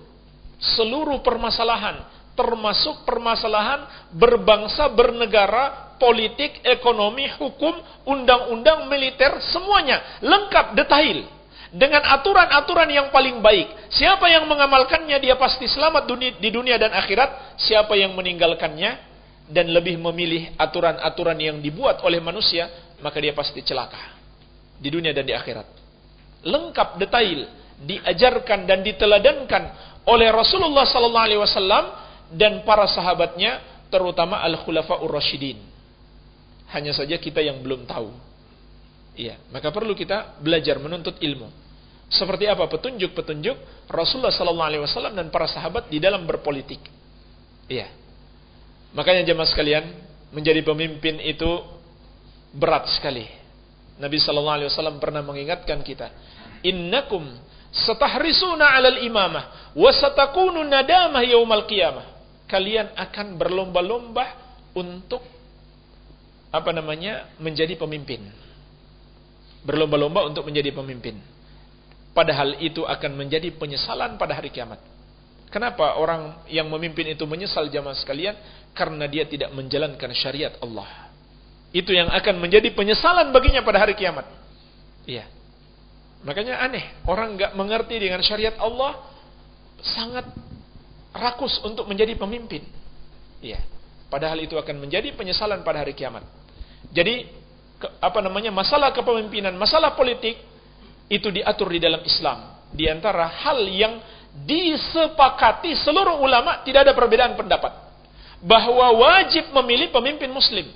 seluruh permasalahan termasuk permasalahan berbangsa, bernegara, politik, ekonomi, hukum, undang-undang, militer, semuanya lengkap detail dengan aturan-aturan yang paling baik. Siapa yang mengamalkannya dia pasti selamat di dunia dan akhirat. Siapa yang meninggalkannya dan lebih memilih aturan-aturan yang dibuat oleh manusia, maka dia pasti celaka di dunia dan di akhirat. Lengkap detail diajarkan dan diteladankan oleh Rasulullah wasallam dan para sahabatnya terutama al-khulafaur rasyidin. Hanya saja kita yang belum tahu. Iya, maka perlu kita belajar menuntut ilmu. Seperti apa petunjuk-petunjuk Rasulullah sallallahu alaihi wasallam dan para sahabat di dalam berpolitik. Iya. Makanya jemaah sekalian, menjadi pemimpin itu berat sekali. Nabi sallallahu alaihi wasallam pernah mengingatkan kita, "Innakum satahrisuna 'alal imamah wa satakunu nadamah yaumal qiyamah." Kalian akan berlomba-lomba untuk apa namanya? menjadi pemimpin. Berlomba-lomba untuk menjadi pemimpin. Padahal itu akan menjadi penyesalan pada hari kiamat. Kenapa orang yang memimpin itu menyesal jamaah sekalian? Karena dia tidak menjalankan syariat Allah. Itu yang akan menjadi penyesalan baginya pada hari kiamat. Iya. Makanya aneh, orang nggak mengerti dengan syariat Allah sangat rakus untuk menjadi pemimpin. Iya. Padahal itu akan menjadi penyesalan pada hari kiamat. Jadi apa namanya masalah kepemimpinan, masalah politik itu diatur di dalam Islam. Di antara hal yang disepakati seluruh ulama tidak ada perbedaan pendapat bahwa wajib memilih pemimpin muslim.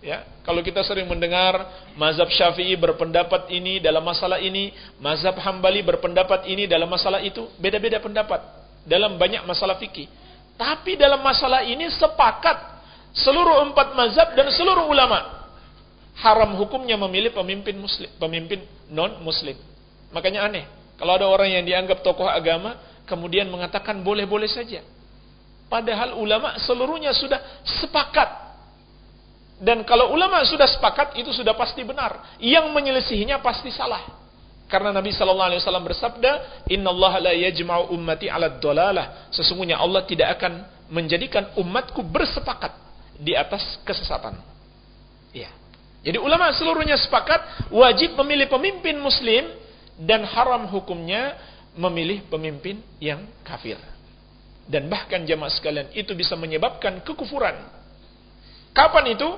Ya, kalau kita sering mendengar mazhab Syafi'i berpendapat ini dalam masalah ini, mazhab Hambali berpendapat ini dalam masalah itu, beda-beda pendapat dalam banyak masalah fikih. Tapi dalam masalah ini sepakat seluruh empat mazhab dan seluruh ulama haram hukumnya memilih pemimpin muslim, pemimpin non muslim. Makanya aneh kalau ada orang yang dianggap tokoh agama kemudian mengatakan boleh-boleh saja. Padahal ulama seluruhnya sudah sepakat dan kalau ulama sudah sepakat itu sudah pasti benar. Yang menyelisihinya pasti salah. Karena Nabi sallallahu alaihi wasallam bersabda, "Innallaha la yajma'u ummati 'ala dhalalah." Sesungguhnya Allah tidak akan menjadikan umatku bersepakat di atas kesesatan. Ya. Jadi ulama seluruhnya sepakat wajib memilih pemimpin muslim dan haram hukumnya memilih pemimpin yang kafir. Dan bahkan jamaah sekalian itu bisa menyebabkan kekufuran. Kapan itu?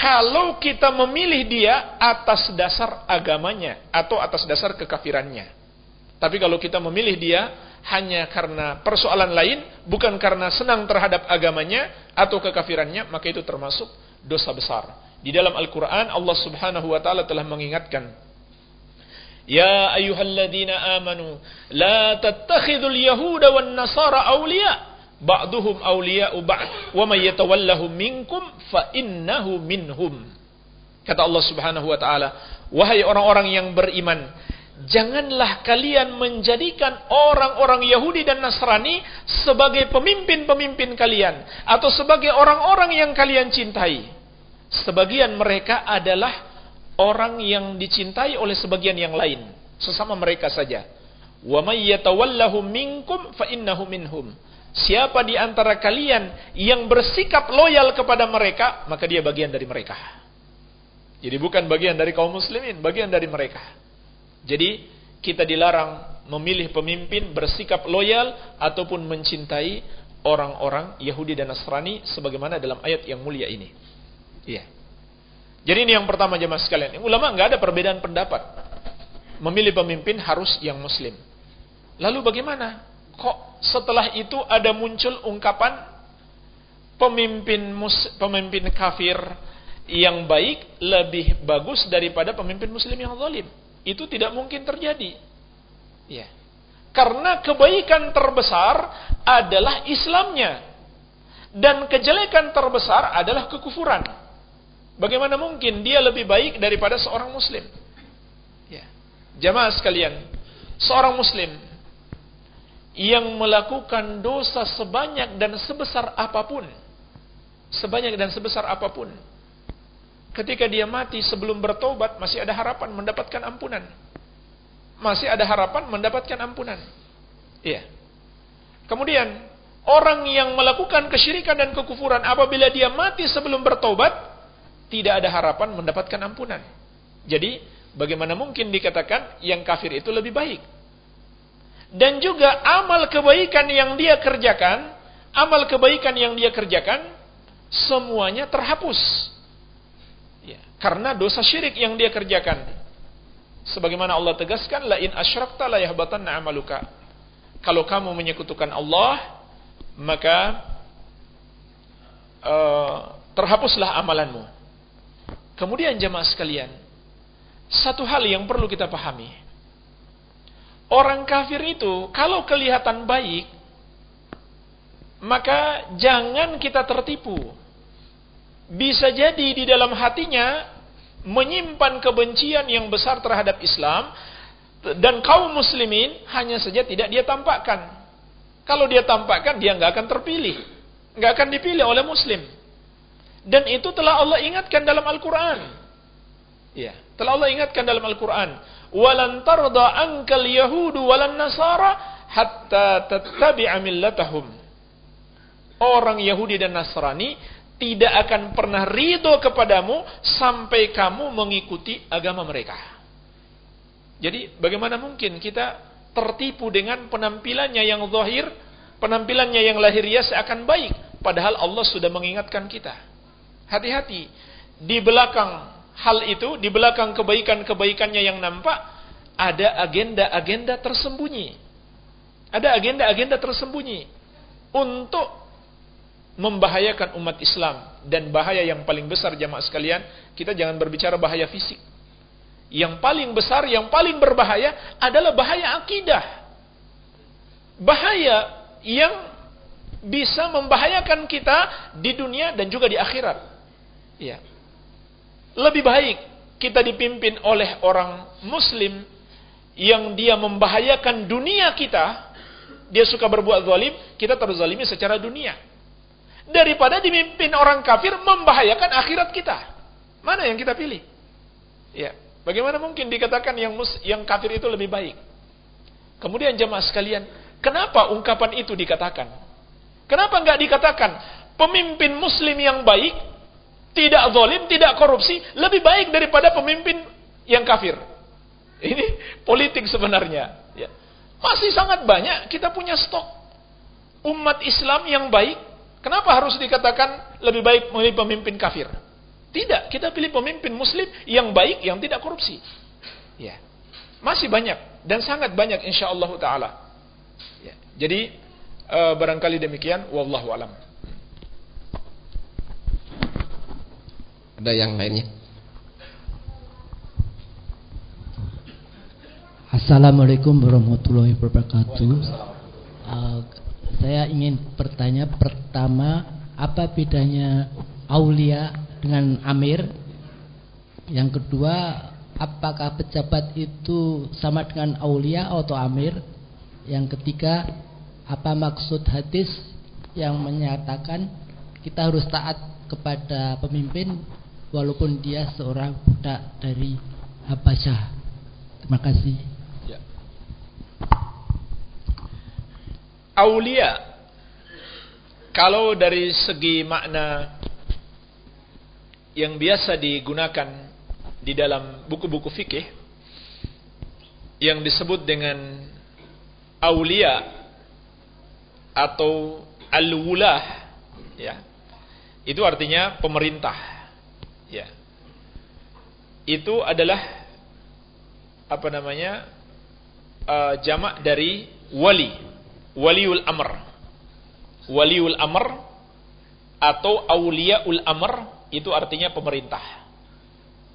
Kalau kita memilih dia atas dasar agamanya atau atas dasar kekafirannya. Tapi kalau kita memilih dia hanya karena persoalan lain, bukan karena senang terhadap agamanya atau kekafirannya, maka itu termasuk dosa besar. Di dalam Al-Quran Allah subhanahu wa ta'ala telah mengingatkan. Ya ayuhalladzina amanu, la tattakhidul yahuda wan nasara awliya awliya'u ba'd wa may yatawallahum minkum fa innahu minhum kata Allah Subhanahu wa taala wahai orang-orang yang beriman janganlah kalian menjadikan orang-orang Yahudi dan Nasrani sebagai pemimpin-pemimpin kalian atau sebagai orang-orang yang kalian cintai sebagian mereka adalah orang yang dicintai oleh sebagian yang lain sesama mereka saja wa may minkum fa innahu minhum Siapa di antara kalian yang bersikap loyal kepada mereka, maka dia bagian dari mereka. Jadi bukan bagian dari kaum muslimin, bagian dari mereka. Jadi kita dilarang memilih pemimpin bersikap loyal ataupun mencintai orang-orang Yahudi dan Nasrani sebagaimana dalam ayat yang mulia ini. Iya. Jadi ini yang pertama jemaah sekalian. Ulama nggak ada perbedaan pendapat. Memilih pemimpin harus yang muslim. Lalu bagaimana? kok setelah itu ada muncul ungkapan pemimpin mus, pemimpin kafir yang baik lebih bagus daripada pemimpin muslim yang zalim. Itu tidak mungkin terjadi. Ya. Karena kebaikan terbesar adalah Islamnya. Dan kejelekan terbesar adalah kekufuran. Bagaimana mungkin dia lebih baik daripada seorang muslim? Ya. Jamaah sekalian, seorang muslim yang melakukan dosa sebanyak dan sebesar apa pun sebanyak dan sebesar apa pun ketika dia mati sebelum bertobat masih ada harapan mendapatkan ampunan. Masih ada harapan mendapatkan ampunan. Iya. Kemudian orang yang melakukan kesyirikan dan kekufuran apabila dia mati sebelum bertobat tidak ada harapan mendapatkan ampunan. Jadi bagaimana mungkin dikatakan yang kafir itu lebih baik? Dan juga amal kebaikan yang dia kerjakan, amal kebaikan yang dia kerjakan semuanya terhapus. Karena dosa syirik yang dia kerjakan. Sebagaimana Allah tegaskan, la in asyrakta la yahbatanna amaluka. Kalau kamu menyekutukan Allah, maka uh, terhapuslah amalanmu. Kemudian jemaah sekalian, satu hal yang perlu kita pahami Orang kafir itu kalau kelihatan baik, maka jangan kita tertipu. Bisa jadi di dalam hatinya menyimpan kebencian yang besar terhadap Islam dan kaum muslimin hanya saja tidak dia tampakkan. Kalau dia tampakkan dia nggak akan terpilih, nggak akan dipilih oleh muslim. Dan itu telah Allah ingatkan dalam Al-Quran. Ya, telah Allah ingatkan dalam Al-Quran walan tarda ankal yahudu walan nasara hatta tattabi'a millatahum. Orang Yahudi dan Nasrani tidak akan pernah ridho kepadamu sampai kamu mengikuti agama mereka. Jadi bagaimana mungkin kita tertipu dengan penampilannya yang zahir, penampilannya yang lahiriah seakan baik, padahal Allah sudah mengingatkan kita. Hati-hati, di belakang hal itu di belakang kebaikan-kebaikannya yang nampak ada agenda-agenda tersembunyi. Ada agenda-agenda tersembunyi untuk membahayakan umat Islam dan bahaya yang paling besar jamaah sekalian, kita jangan berbicara bahaya fisik. Yang paling besar, yang paling berbahaya adalah bahaya akidah. Bahaya yang bisa membahayakan kita di dunia dan juga di akhirat. Ya. Lebih baik kita dipimpin oleh orang muslim yang dia membahayakan dunia kita, dia suka berbuat zalim, kita terzalimi secara dunia. Daripada dipimpin orang kafir membahayakan akhirat kita. Mana yang kita pilih? Ya. Bagaimana mungkin dikatakan yang mus, yang kafir itu lebih baik? Kemudian jemaah sekalian, kenapa ungkapan itu dikatakan? Kenapa enggak dikatakan pemimpin muslim yang baik tidak zalim, tidak korupsi, lebih baik daripada pemimpin yang kafir. Ini politik sebenarnya. Ya. Masih sangat banyak kita punya stok umat Islam yang baik. Kenapa harus dikatakan lebih baik memilih pemimpin kafir? Tidak, kita pilih pemimpin muslim yang baik, yang tidak korupsi. Ya. Masih banyak dan sangat banyak insya Allah taala. Ya. Jadi uh, barangkali demikian wallahu alam. Ada yang lainnya? Assalamualaikum warahmatullahi wabarakatuh. Uh, saya ingin bertanya pertama apa bedanya aulia dengan amir? Yang kedua, apakah pejabat itu sama dengan aulia atau amir? Yang ketiga, apa maksud hadis yang menyatakan kita harus taat kepada pemimpin walaupun dia seorang budak dari Habasyah. Terima kasih. Ya. Aulia kalau dari segi makna yang biasa digunakan di dalam buku-buku fikih yang disebut dengan aulia atau al-wulah ya. Itu artinya pemerintah Ya. Itu adalah apa namanya? Uh, jamak dari wali. Waliul amr. Waliul amr atau auliaul amr itu artinya pemerintah.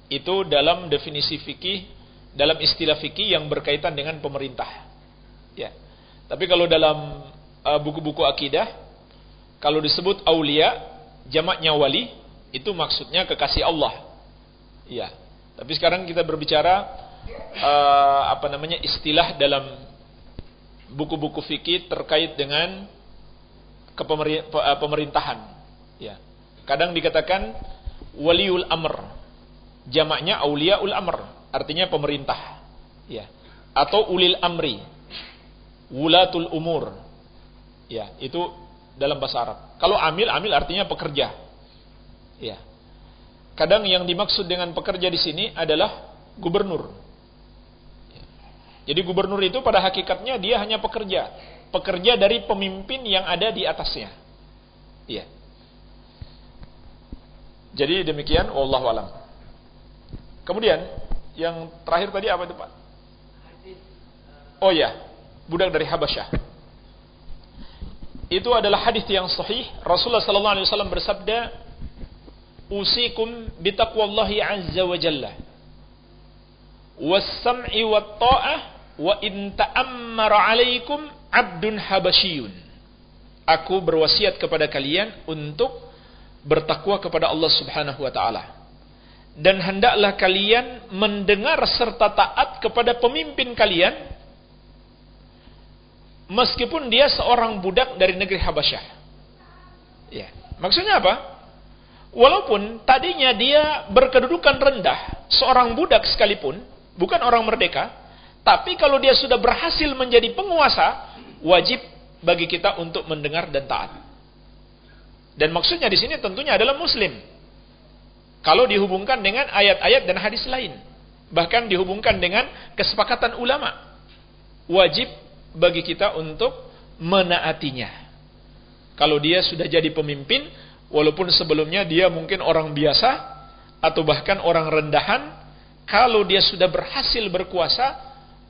Itu dalam definisi fikih, dalam istilah fikih yang berkaitan dengan pemerintah. Ya. Tapi kalau dalam uh, buku-buku uh, akidah, kalau disebut aulia, jamaknya wali, itu maksudnya kekasih Allah. Iya. Tapi sekarang kita berbicara uh, apa namanya istilah dalam buku-buku fikih terkait dengan eh, pemerintahan. Ya. Kadang dikatakan waliul amr. Jamaknya auliaul amr, artinya pemerintah. Ya. Atau ulil amri. Wulatul umur. Ya, itu dalam bahasa Arab. Kalau amil, amil artinya pekerja. Ya. Kadang yang dimaksud dengan pekerja di sini adalah gubernur. Jadi gubernur itu pada hakikatnya dia hanya pekerja, pekerja dari pemimpin yang ada di atasnya. Iya. Jadi demikian Allah alam. Kemudian yang terakhir tadi apa itu Pak? Oh ya, budak dari Habasyah. Itu adalah hadis yang sahih. Rasulullah sallallahu alaihi wasallam bersabda, usikum bitaqwallahi azza wa jalla was-sam'i wat-ta'ah wa in ta'ammara 'alaikum 'abdun habasyiyun aku berwasiat kepada kalian untuk bertakwa kepada Allah Subhanahu wa taala. Dan hendaklah kalian mendengar serta taat kepada pemimpin kalian meskipun dia seorang budak dari negeri Habasyah. Ya. Maksudnya apa? Walaupun tadinya dia berkedudukan rendah, seorang budak sekalipun, bukan orang merdeka, tapi kalau dia sudah berhasil menjadi penguasa, wajib bagi kita untuk mendengar dan taat. Dan maksudnya di sini tentunya adalah muslim. Kalau dihubungkan dengan ayat-ayat dan hadis lain, bahkan dihubungkan dengan kesepakatan ulama, wajib bagi kita untuk menaatinya. Kalau dia sudah jadi pemimpin, Walaupun sebelumnya dia mungkin orang biasa atau bahkan orang rendahan, kalau dia sudah berhasil berkuasa,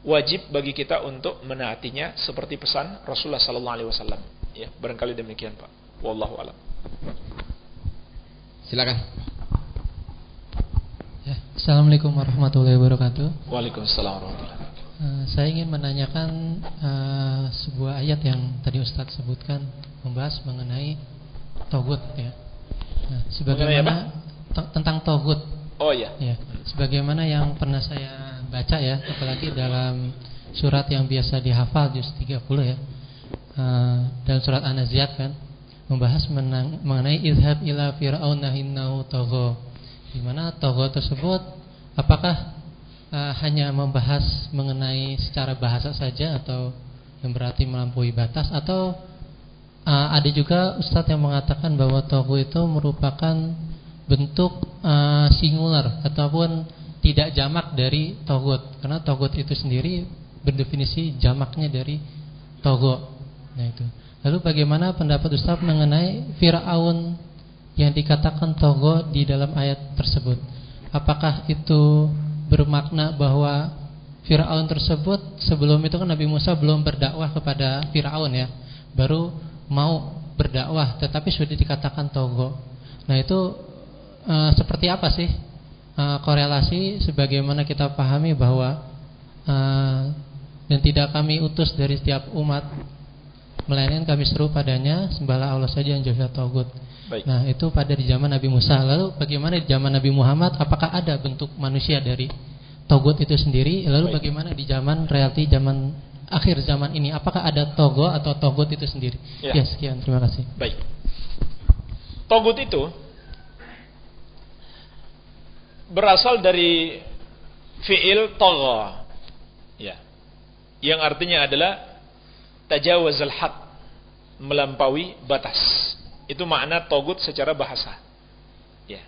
wajib bagi kita untuk menaatinya seperti pesan Rasulullah sallallahu alaihi wasallam. Ya, barangkali demikian, Pak. Wallahu a'lam. Silakan. Ya, Assalamualaikum warahmatullahi wabarakatuh. Waalaikumsalam warahmatullahi wabarakatuh. Uh, saya ingin menanyakan uh, sebuah ayat yang tadi Ustadz sebutkan membahas mengenai togut ya. Nah, sebagaimana to tentang togut. Oh iya. Ya, sebagaimana yang pernah saya baca ya, apalagi dalam surat yang biasa dihafal juz 30 ya. Uh, dalam surat An-Naziat kan membahas menang, mengenai izhab ila fir'auna innahu tagha. Di mana tersebut apakah uh, hanya membahas mengenai secara bahasa saja atau yang berarti melampaui batas atau uh, ada juga ustadz yang mengatakan bahwa tagha itu merupakan bentuk uh, singular ataupun tidak jamak dari togut karena togut itu sendiri berdefinisi jamaknya dari togo. Nah itu. Lalu bagaimana pendapat Ustaz mengenai Fir'aun yang dikatakan togo di dalam ayat tersebut? Apakah itu bermakna bahwa Fir'aun tersebut sebelum itu kan Nabi Musa belum berdakwah kepada Fir'aun ya, baru mau berdakwah, tetapi sudah dikatakan togo. Nah itu e, seperti apa sih e, korelasi sebagaimana kita pahami bahwa e, dan tidak kami utus dari setiap umat melainkan kami seru padanya sembahlah Allah saja yang jauh togut. Nah itu pada di zaman Nabi Musa. Lalu bagaimana di zaman Nabi Muhammad? Apakah ada bentuk manusia dari togut itu sendiri? Lalu Baik. bagaimana di zaman reality zaman akhir zaman ini? Apakah ada togo atau togut itu sendiri? Ya, ya sekian. Terima kasih. Baik. Togut itu berasal dari fiil togo yang artinya adalah tajawazal had melampaui batas. Itu makna togut secara bahasa. Ya.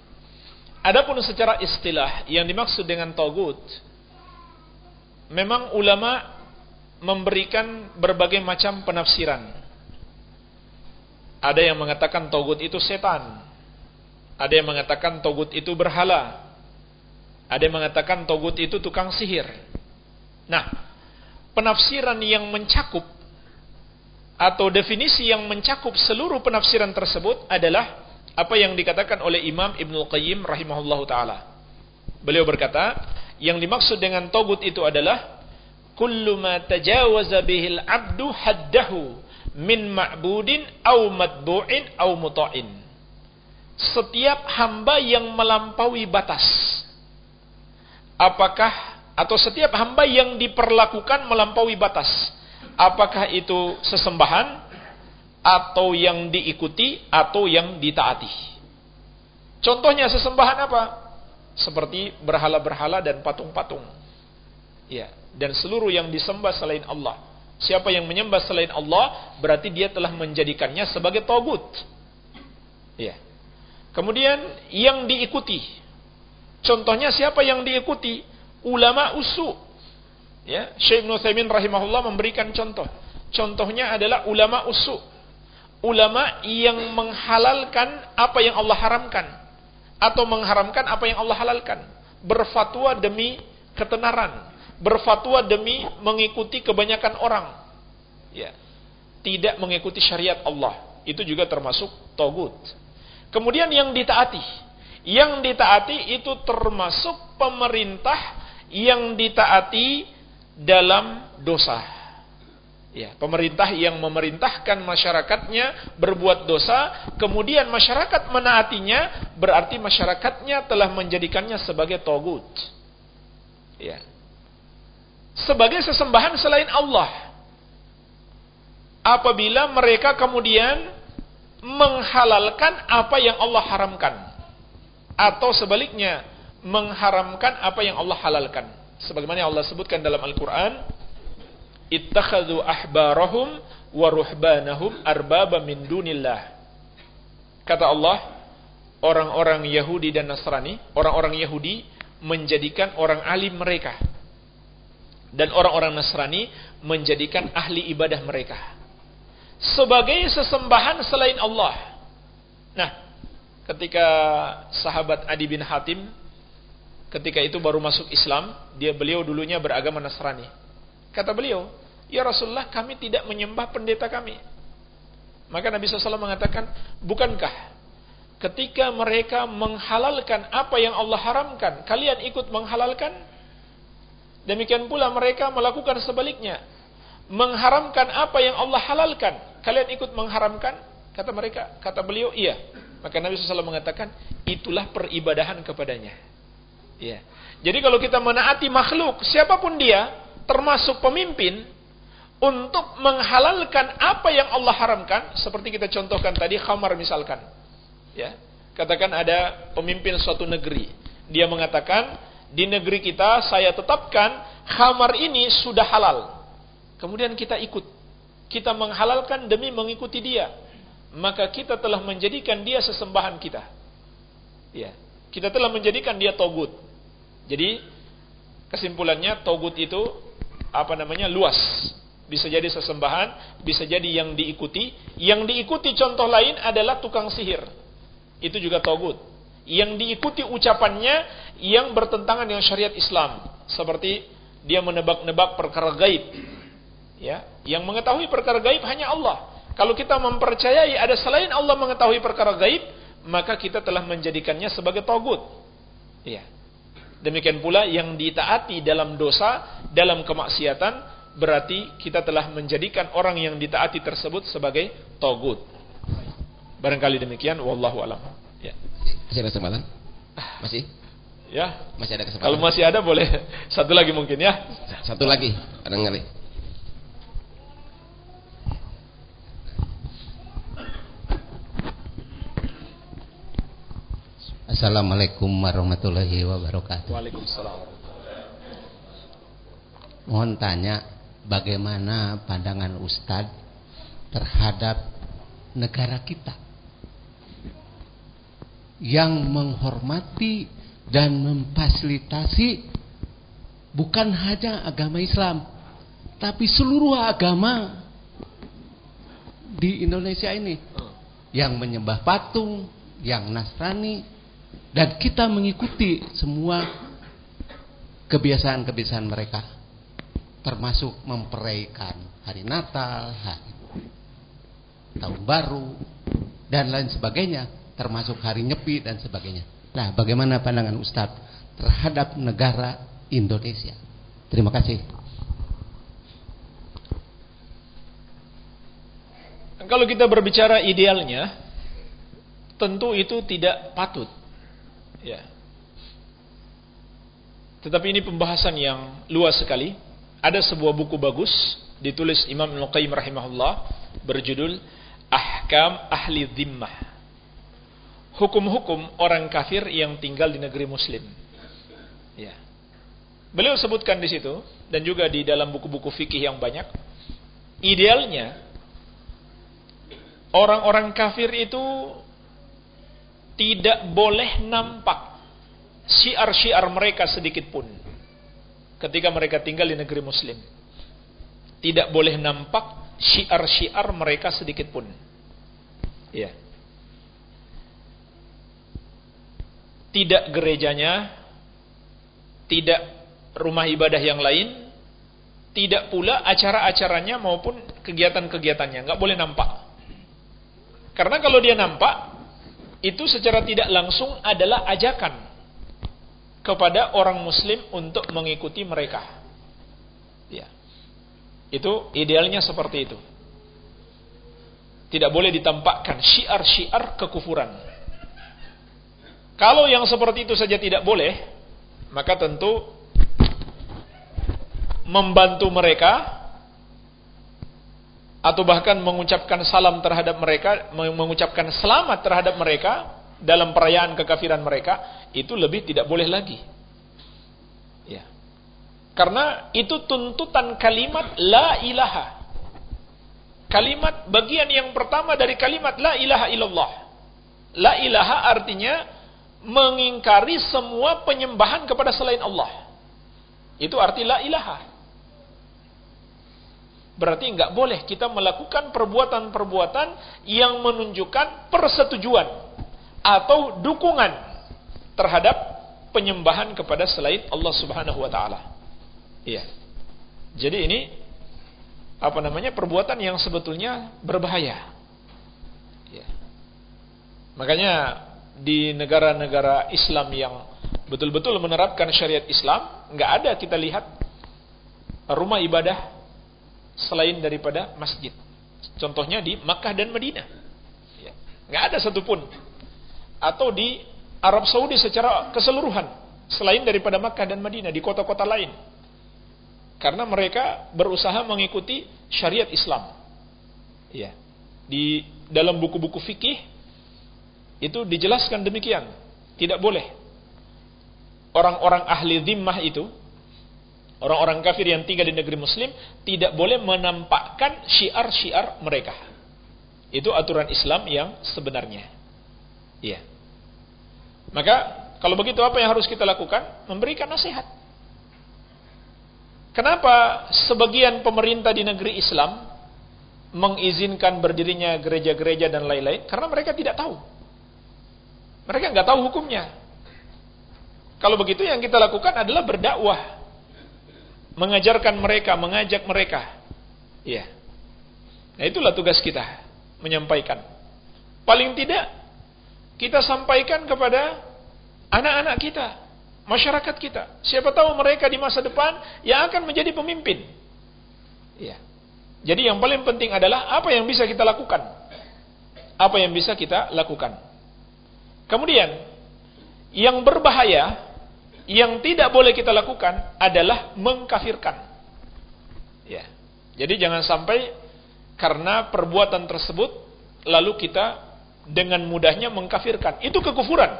Adapun secara istilah yang dimaksud dengan togut memang ulama memberikan berbagai macam penafsiran. Ada yang mengatakan togut itu setan. Ada yang mengatakan togut itu berhala. Ada yang mengatakan togut itu tukang sihir. Nah, penafsiran yang mencakup atau definisi yang mencakup seluruh penafsiran tersebut adalah apa yang dikatakan oleh Imam Ibnu Qayyim rahimahullahu taala. Beliau berkata, yang dimaksud dengan togut itu adalah kullu ma tajawaza bihil abdu haddahu min ma'budin au matbu'in au muta'in. Setiap hamba yang melampaui batas. Apakah atau setiap hamba yang diperlakukan melampaui batas. Apakah itu sesembahan atau yang diikuti atau yang ditaati. Contohnya sesembahan apa? Seperti berhala-berhala dan patung-patung. Ya, dan seluruh yang disembah selain Allah. Siapa yang menyembah selain Allah berarti dia telah menjadikannya sebagai togut. Ya. Kemudian yang diikuti. Contohnya siapa yang diikuti? ulama usu. Ya, Syekh Ibnu Utsaimin rahimahullah memberikan contoh. Contohnya adalah ulama usu. Ulama yang menghalalkan apa yang Allah haramkan atau mengharamkan apa yang Allah halalkan. Berfatwa demi ketenaran, berfatwa demi mengikuti kebanyakan orang. Ya. Tidak mengikuti syariat Allah. Itu juga termasuk togut. Kemudian yang ditaati. Yang ditaati itu termasuk pemerintah yang ditaati dalam dosa. Ya, pemerintah yang memerintahkan masyarakatnya berbuat dosa, kemudian masyarakat menaatinya, berarti masyarakatnya telah menjadikannya sebagai togut. Ya. Sebagai sesembahan selain Allah. Apabila mereka kemudian menghalalkan apa yang Allah haramkan. Atau sebaliknya, mengharamkan apa yang Allah halalkan. Sebagaimana Allah sebutkan dalam Al-Quran, ittakhadhu ahbarahum wa ruhbanahum arbaba min dunillah. Kata Allah, orang-orang Yahudi dan Nasrani, orang-orang Yahudi menjadikan orang alim mereka. Dan orang-orang Nasrani menjadikan ahli ibadah mereka. Sebagai sesembahan selain Allah. Nah, ketika sahabat Adi bin Hatim ketika itu baru masuk Islam, dia beliau dulunya beragama Nasrani. Kata beliau, "Ya Rasulullah, kami tidak menyembah pendeta kami. Maka Nabi SAW mengatakan, bukankah ketika mereka menghalalkan apa yang Allah haramkan, kalian ikut menghalalkan? Demikian pula mereka melakukan sebaliknya. Mengharamkan apa yang Allah halalkan, kalian ikut mengharamkan? Kata mereka, kata beliau, iya. Maka Nabi SAW mengatakan, itulah peribadahan kepadanya. Ya. Jadi kalau kita menaati makhluk, siapa pun dia, termasuk pemimpin, untuk menghalalkan apa yang Allah haramkan, seperti kita contohkan tadi khamar misalkan. Ya. Katakan ada pemimpin suatu negeri, dia mengatakan di negeri kita saya tetapkan khamar ini sudah halal. Kemudian kita ikut. Kita menghalalkan demi mengikuti dia. Maka kita telah menjadikan dia sesembahan kita. Ya. Kita telah menjadikan dia togut. Jadi kesimpulannya togut itu apa namanya luas bisa jadi sesembahan, bisa jadi yang diikuti. Yang diikuti contoh lain adalah tukang sihir. Itu juga togut. Yang diikuti ucapannya yang bertentangan dengan syariat Islam. Seperti dia menebak-nebak perkara gaib. Ya, yang mengetahui perkara gaib hanya Allah. Kalau kita mempercayai ada selain Allah mengetahui perkara gaib, maka kita telah menjadikannya sebagai togut. Ya. Demikian pula yang ditaati dalam dosa, dalam kemaksiatan, berarti kita telah menjadikan orang yang ditaati tersebut sebagai togut. Barangkali demikian, wallahu alam. Ya. Masih ada kesempatan? Masih? Ya. Masih ada kesempatan. Kalau masih ada boleh satu lagi mungkin ya. Satu lagi, barangkali. Assalamualaikum warahmatullahi wabarakatuh. Waalaikumsalam. Mohon tanya, bagaimana pandangan Ustadz terhadap negara kita yang menghormati dan memfasilitasi bukan hanya agama Islam tapi seluruh agama di Indonesia ini yang menyembah patung, yang Nasrani dan kita mengikuti semua kebiasaan-kebiasaan mereka termasuk memperaikan hari Natal, hari tahun baru dan lain sebagainya, termasuk hari nyepi dan sebagainya. Nah, bagaimana pandangan Ustadz terhadap negara Indonesia? Terima kasih. Kalau kita berbicara idealnya, tentu itu tidak patut. Ya. Tetapi ini pembahasan yang luas sekali ada sebuah buku bagus ditulis Imam Ibnu Qayyim rahimahullah berjudul Ahkam Ahli Dhimmah. Hukum-hukum orang kafir yang tinggal di negeri muslim. Ya. Beliau sebutkan di situ dan juga di dalam buku-buku fikih yang banyak idealnya orang-orang kafir itu tidak boleh nampak syiar-syiar mereka sedikit pun ketika mereka tinggal di negeri muslim. Tidak boleh nampak syiar-syiar mereka sedikit pun. Ya. Tidak gerejanya, tidak rumah ibadah yang lain, tidak pula acara-acaranya maupun kegiatan-kegiatannya, nggak boleh nampak. Karena kalau dia nampak, itu secara tidak langsung adalah ajakan kepada orang muslim untuk mengikuti mereka. Ya. Itu idealnya seperti itu. Tidak boleh ditampakkan syiar-syiar kekufuran. Kalau yang seperti itu saja tidak boleh, maka tentu membantu mereka atau bahkan mengucapkan salam terhadap mereka, mengucapkan selamat terhadap mereka dalam perayaan kekafiran mereka itu lebih tidak boleh lagi. Ya. Karena itu tuntutan kalimat la ilaha. Kalimat bagian yang pertama dari kalimat la ilaha illallah. La ilaha artinya mengingkari semua penyembahan kepada selain Allah. Itu arti la ilaha. Berarti nggak boleh kita melakukan perbuatan-perbuatan yang menunjukkan persetujuan atau dukungan terhadap penyembahan kepada selain Allah Subhanahu wa taala. Iya. Jadi ini apa namanya perbuatan yang sebetulnya berbahaya. Makanya di negara-negara Islam yang betul-betul menerapkan syariat Islam, nggak ada kita lihat rumah ibadah selain daripada masjid. Contohnya di Makkah dan Madinah. Ya. Nggak ada satupun. Atau di Arab Saudi secara keseluruhan. Selain daripada Makkah dan Madinah. Di kota-kota lain. Karena mereka berusaha mengikuti syariat Islam. Ya. Di dalam buku-buku fikih itu dijelaskan demikian. Tidak boleh. Orang-orang ahli zimmah itu, orang-orang kafir yang tinggal di negeri muslim, tidak boleh menampakkan syiar-syiar mereka. Itu aturan Islam yang sebenarnya. Iya. Maka kalau begitu apa yang harus kita lakukan? Memberikan nasihat. Kenapa sebagian pemerintah di negeri Islam mengizinkan berdirinya gereja-gereja dan lain-lain? Karena mereka tidak tahu. Mereka nggak tahu hukumnya. Kalau begitu yang kita lakukan adalah berdakwah. Mengajarkan mereka, mengajak mereka. Iya. Nah itulah tugas kita. Menyampaikan. Paling tidak, kita sampaikan kepada anak-anak kita masyarakat kita. Siapa tahu mereka di masa depan yang akan menjadi pemimpin. Ya. Jadi yang paling penting adalah apa yang bisa kita lakukan. Apa yang bisa kita lakukan. Kemudian yang berbahaya yang tidak boleh kita lakukan adalah mengkafirkan. Ya. Jadi jangan sampai karena perbuatan tersebut lalu kita dengan mudahnya mengkafirkan. Itu kekufuran.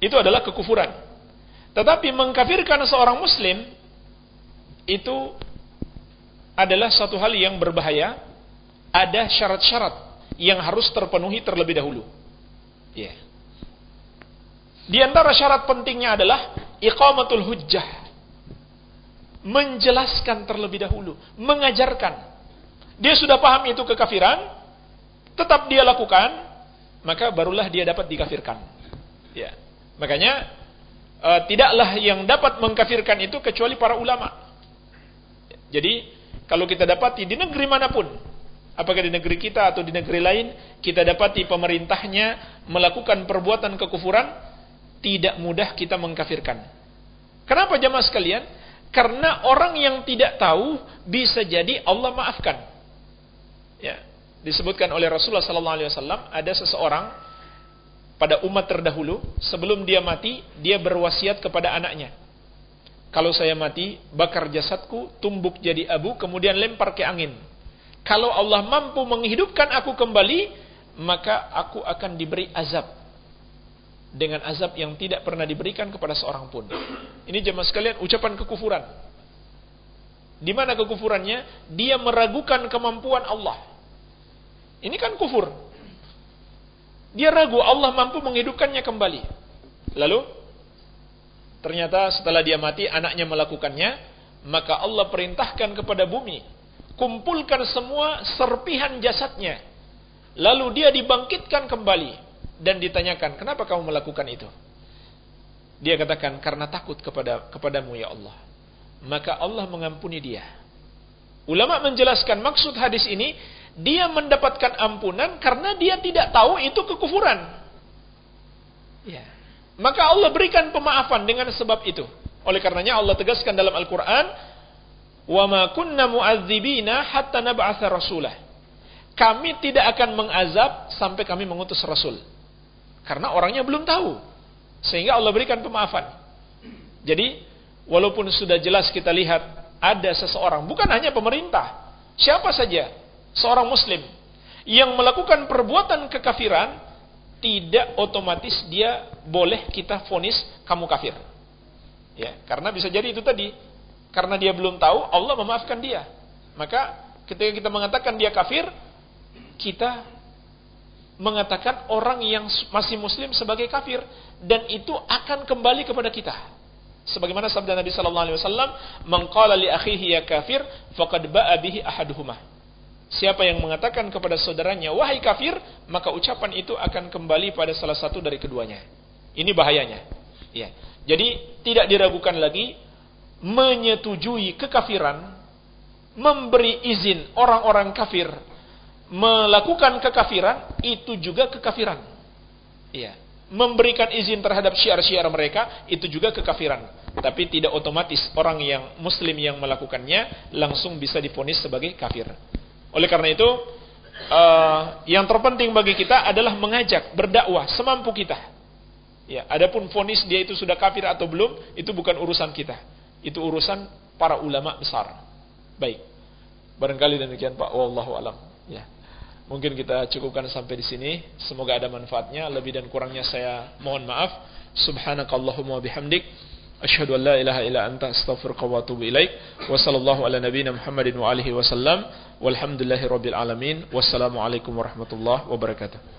Itu adalah kekufuran. Tetapi mengkafirkan seorang muslim itu adalah satu hal yang berbahaya. Ada syarat-syarat yang harus terpenuhi terlebih dahulu. Ya. Yeah. Di antara syarat pentingnya adalah iqamatul hujjah. Menjelaskan terlebih dahulu, mengajarkan. Dia sudah paham itu kekafiran, tetap dia lakukan, maka barulah dia dapat dikafirkan. Ya. Makanya uh, tidaklah yang dapat mengkafirkan itu kecuali para ulama. Jadi kalau kita dapati di negeri mana pun, apakah di negeri kita atau di negeri lain, kita dapati pemerintahnya melakukan perbuatan kekufuran, tidak mudah kita mengkafirkan. Kenapa jamaah sekalian? Karena orang yang tidak tahu bisa jadi Allah maafkan. Ya, disebutkan oleh Rasulullah sallallahu alaihi wasallam ada seseorang pada umat terdahulu, sebelum dia mati, dia berwasiat kepada anaknya. Kalau saya mati, bakar jasadku, tumbuk jadi abu, kemudian lempar ke angin. Kalau Allah mampu menghidupkan aku kembali, maka aku akan diberi azab. Dengan azab yang tidak pernah diberikan kepada seorang pun. Ini jemaah sekalian, ucapan kekufuran. Di mana kekufurannya? Dia meragukan kemampuan Allah. Ini kan kufur. Dia ragu Allah mampu menghidupkannya kembali. Lalu ternyata setelah dia mati anaknya melakukannya, maka Allah perintahkan kepada bumi, kumpulkan semua serpihan jasadnya. Lalu dia dibangkitkan kembali dan ditanyakan, "Kenapa kamu melakukan itu?" Dia katakan, "Karena takut kepada kepadamu ya Allah." Maka Allah mengampuni dia. Ulama menjelaskan maksud hadis ini dia mendapatkan ampunan karena dia tidak tahu itu kekufuran. Ya. Maka Allah berikan pemaafan dengan sebab itu. Oleh karenanya Allah tegaskan dalam Al-Quran, "Wa ma kunna mu'adzibina hatta nab'atha rasulah." Kami tidak akan mengazab sampai kami mengutus rasul. Karena orangnya belum tahu. Sehingga Allah berikan pemaafan. Jadi, walaupun sudah jelas kita lihat ada seseorang, bukan hanya pemerintah, siapa saja seorang muslim yang melakukan perbuatan kekafiran tidak otomatis dia boleh kita fonis kamu kafir. Ya, karena bisa jadi itu tadi. Karena dia belum tahu, Allah memaafkan dia. Maka ketika kita mengatakan dia kafir, kita mengatakan orang yang masih muslim sebagai kafir dan itu akan kembali kepada kita. Sebagaimana sabda Nabi sallallahu alaihi wasallam, "Man qala li akhihi ya kafir, faqad ba'a bihi ahaduhuma." Siapa yang mengatakan kepada saudaranya, wahai kafir, maka ucapan itu akan kembali pada salah satu dari keduanya. Ini bahayanya. Ya. Jadi tidak diragukan lagi menyetujui kekafiran, memberi izin orang-orang kafir melakukan kekafiran itu juga kekafiran. Iya. Memberikan izin terhadap syiar-syiar mereka itu juga kekafiran. Tapi tidak otomatis orang yang muslim yang melakukannya langsung bisa difonis sebagai kafir. Oleh karena itu, uh, yang terpenting bagi kita adalah mengajak, berdakwah semampu kita. Ya, adapun fonis dia itu sudah kafir atau belum, itu bukan urusan kita. Itu urusan para ulama besar. Baik. Barangkali demikian Pak wallahu alam. Ya. Mungkin kita cukupkan sampai di sini. Semoga ada manfaatnya. Lebih dan kurangnya saya mohon maaf. Subhanakallahumma bihamdik. Asyhadu an la ilaha illa anta astaghfiruka wa atubu ilaik. Wa sallallahu ala nabiyyina Muhammadin wa alihi wasallam. Walhamdulillahi rabbil alamin. Wassalamualaikum warahmatullahi wabarakatuh.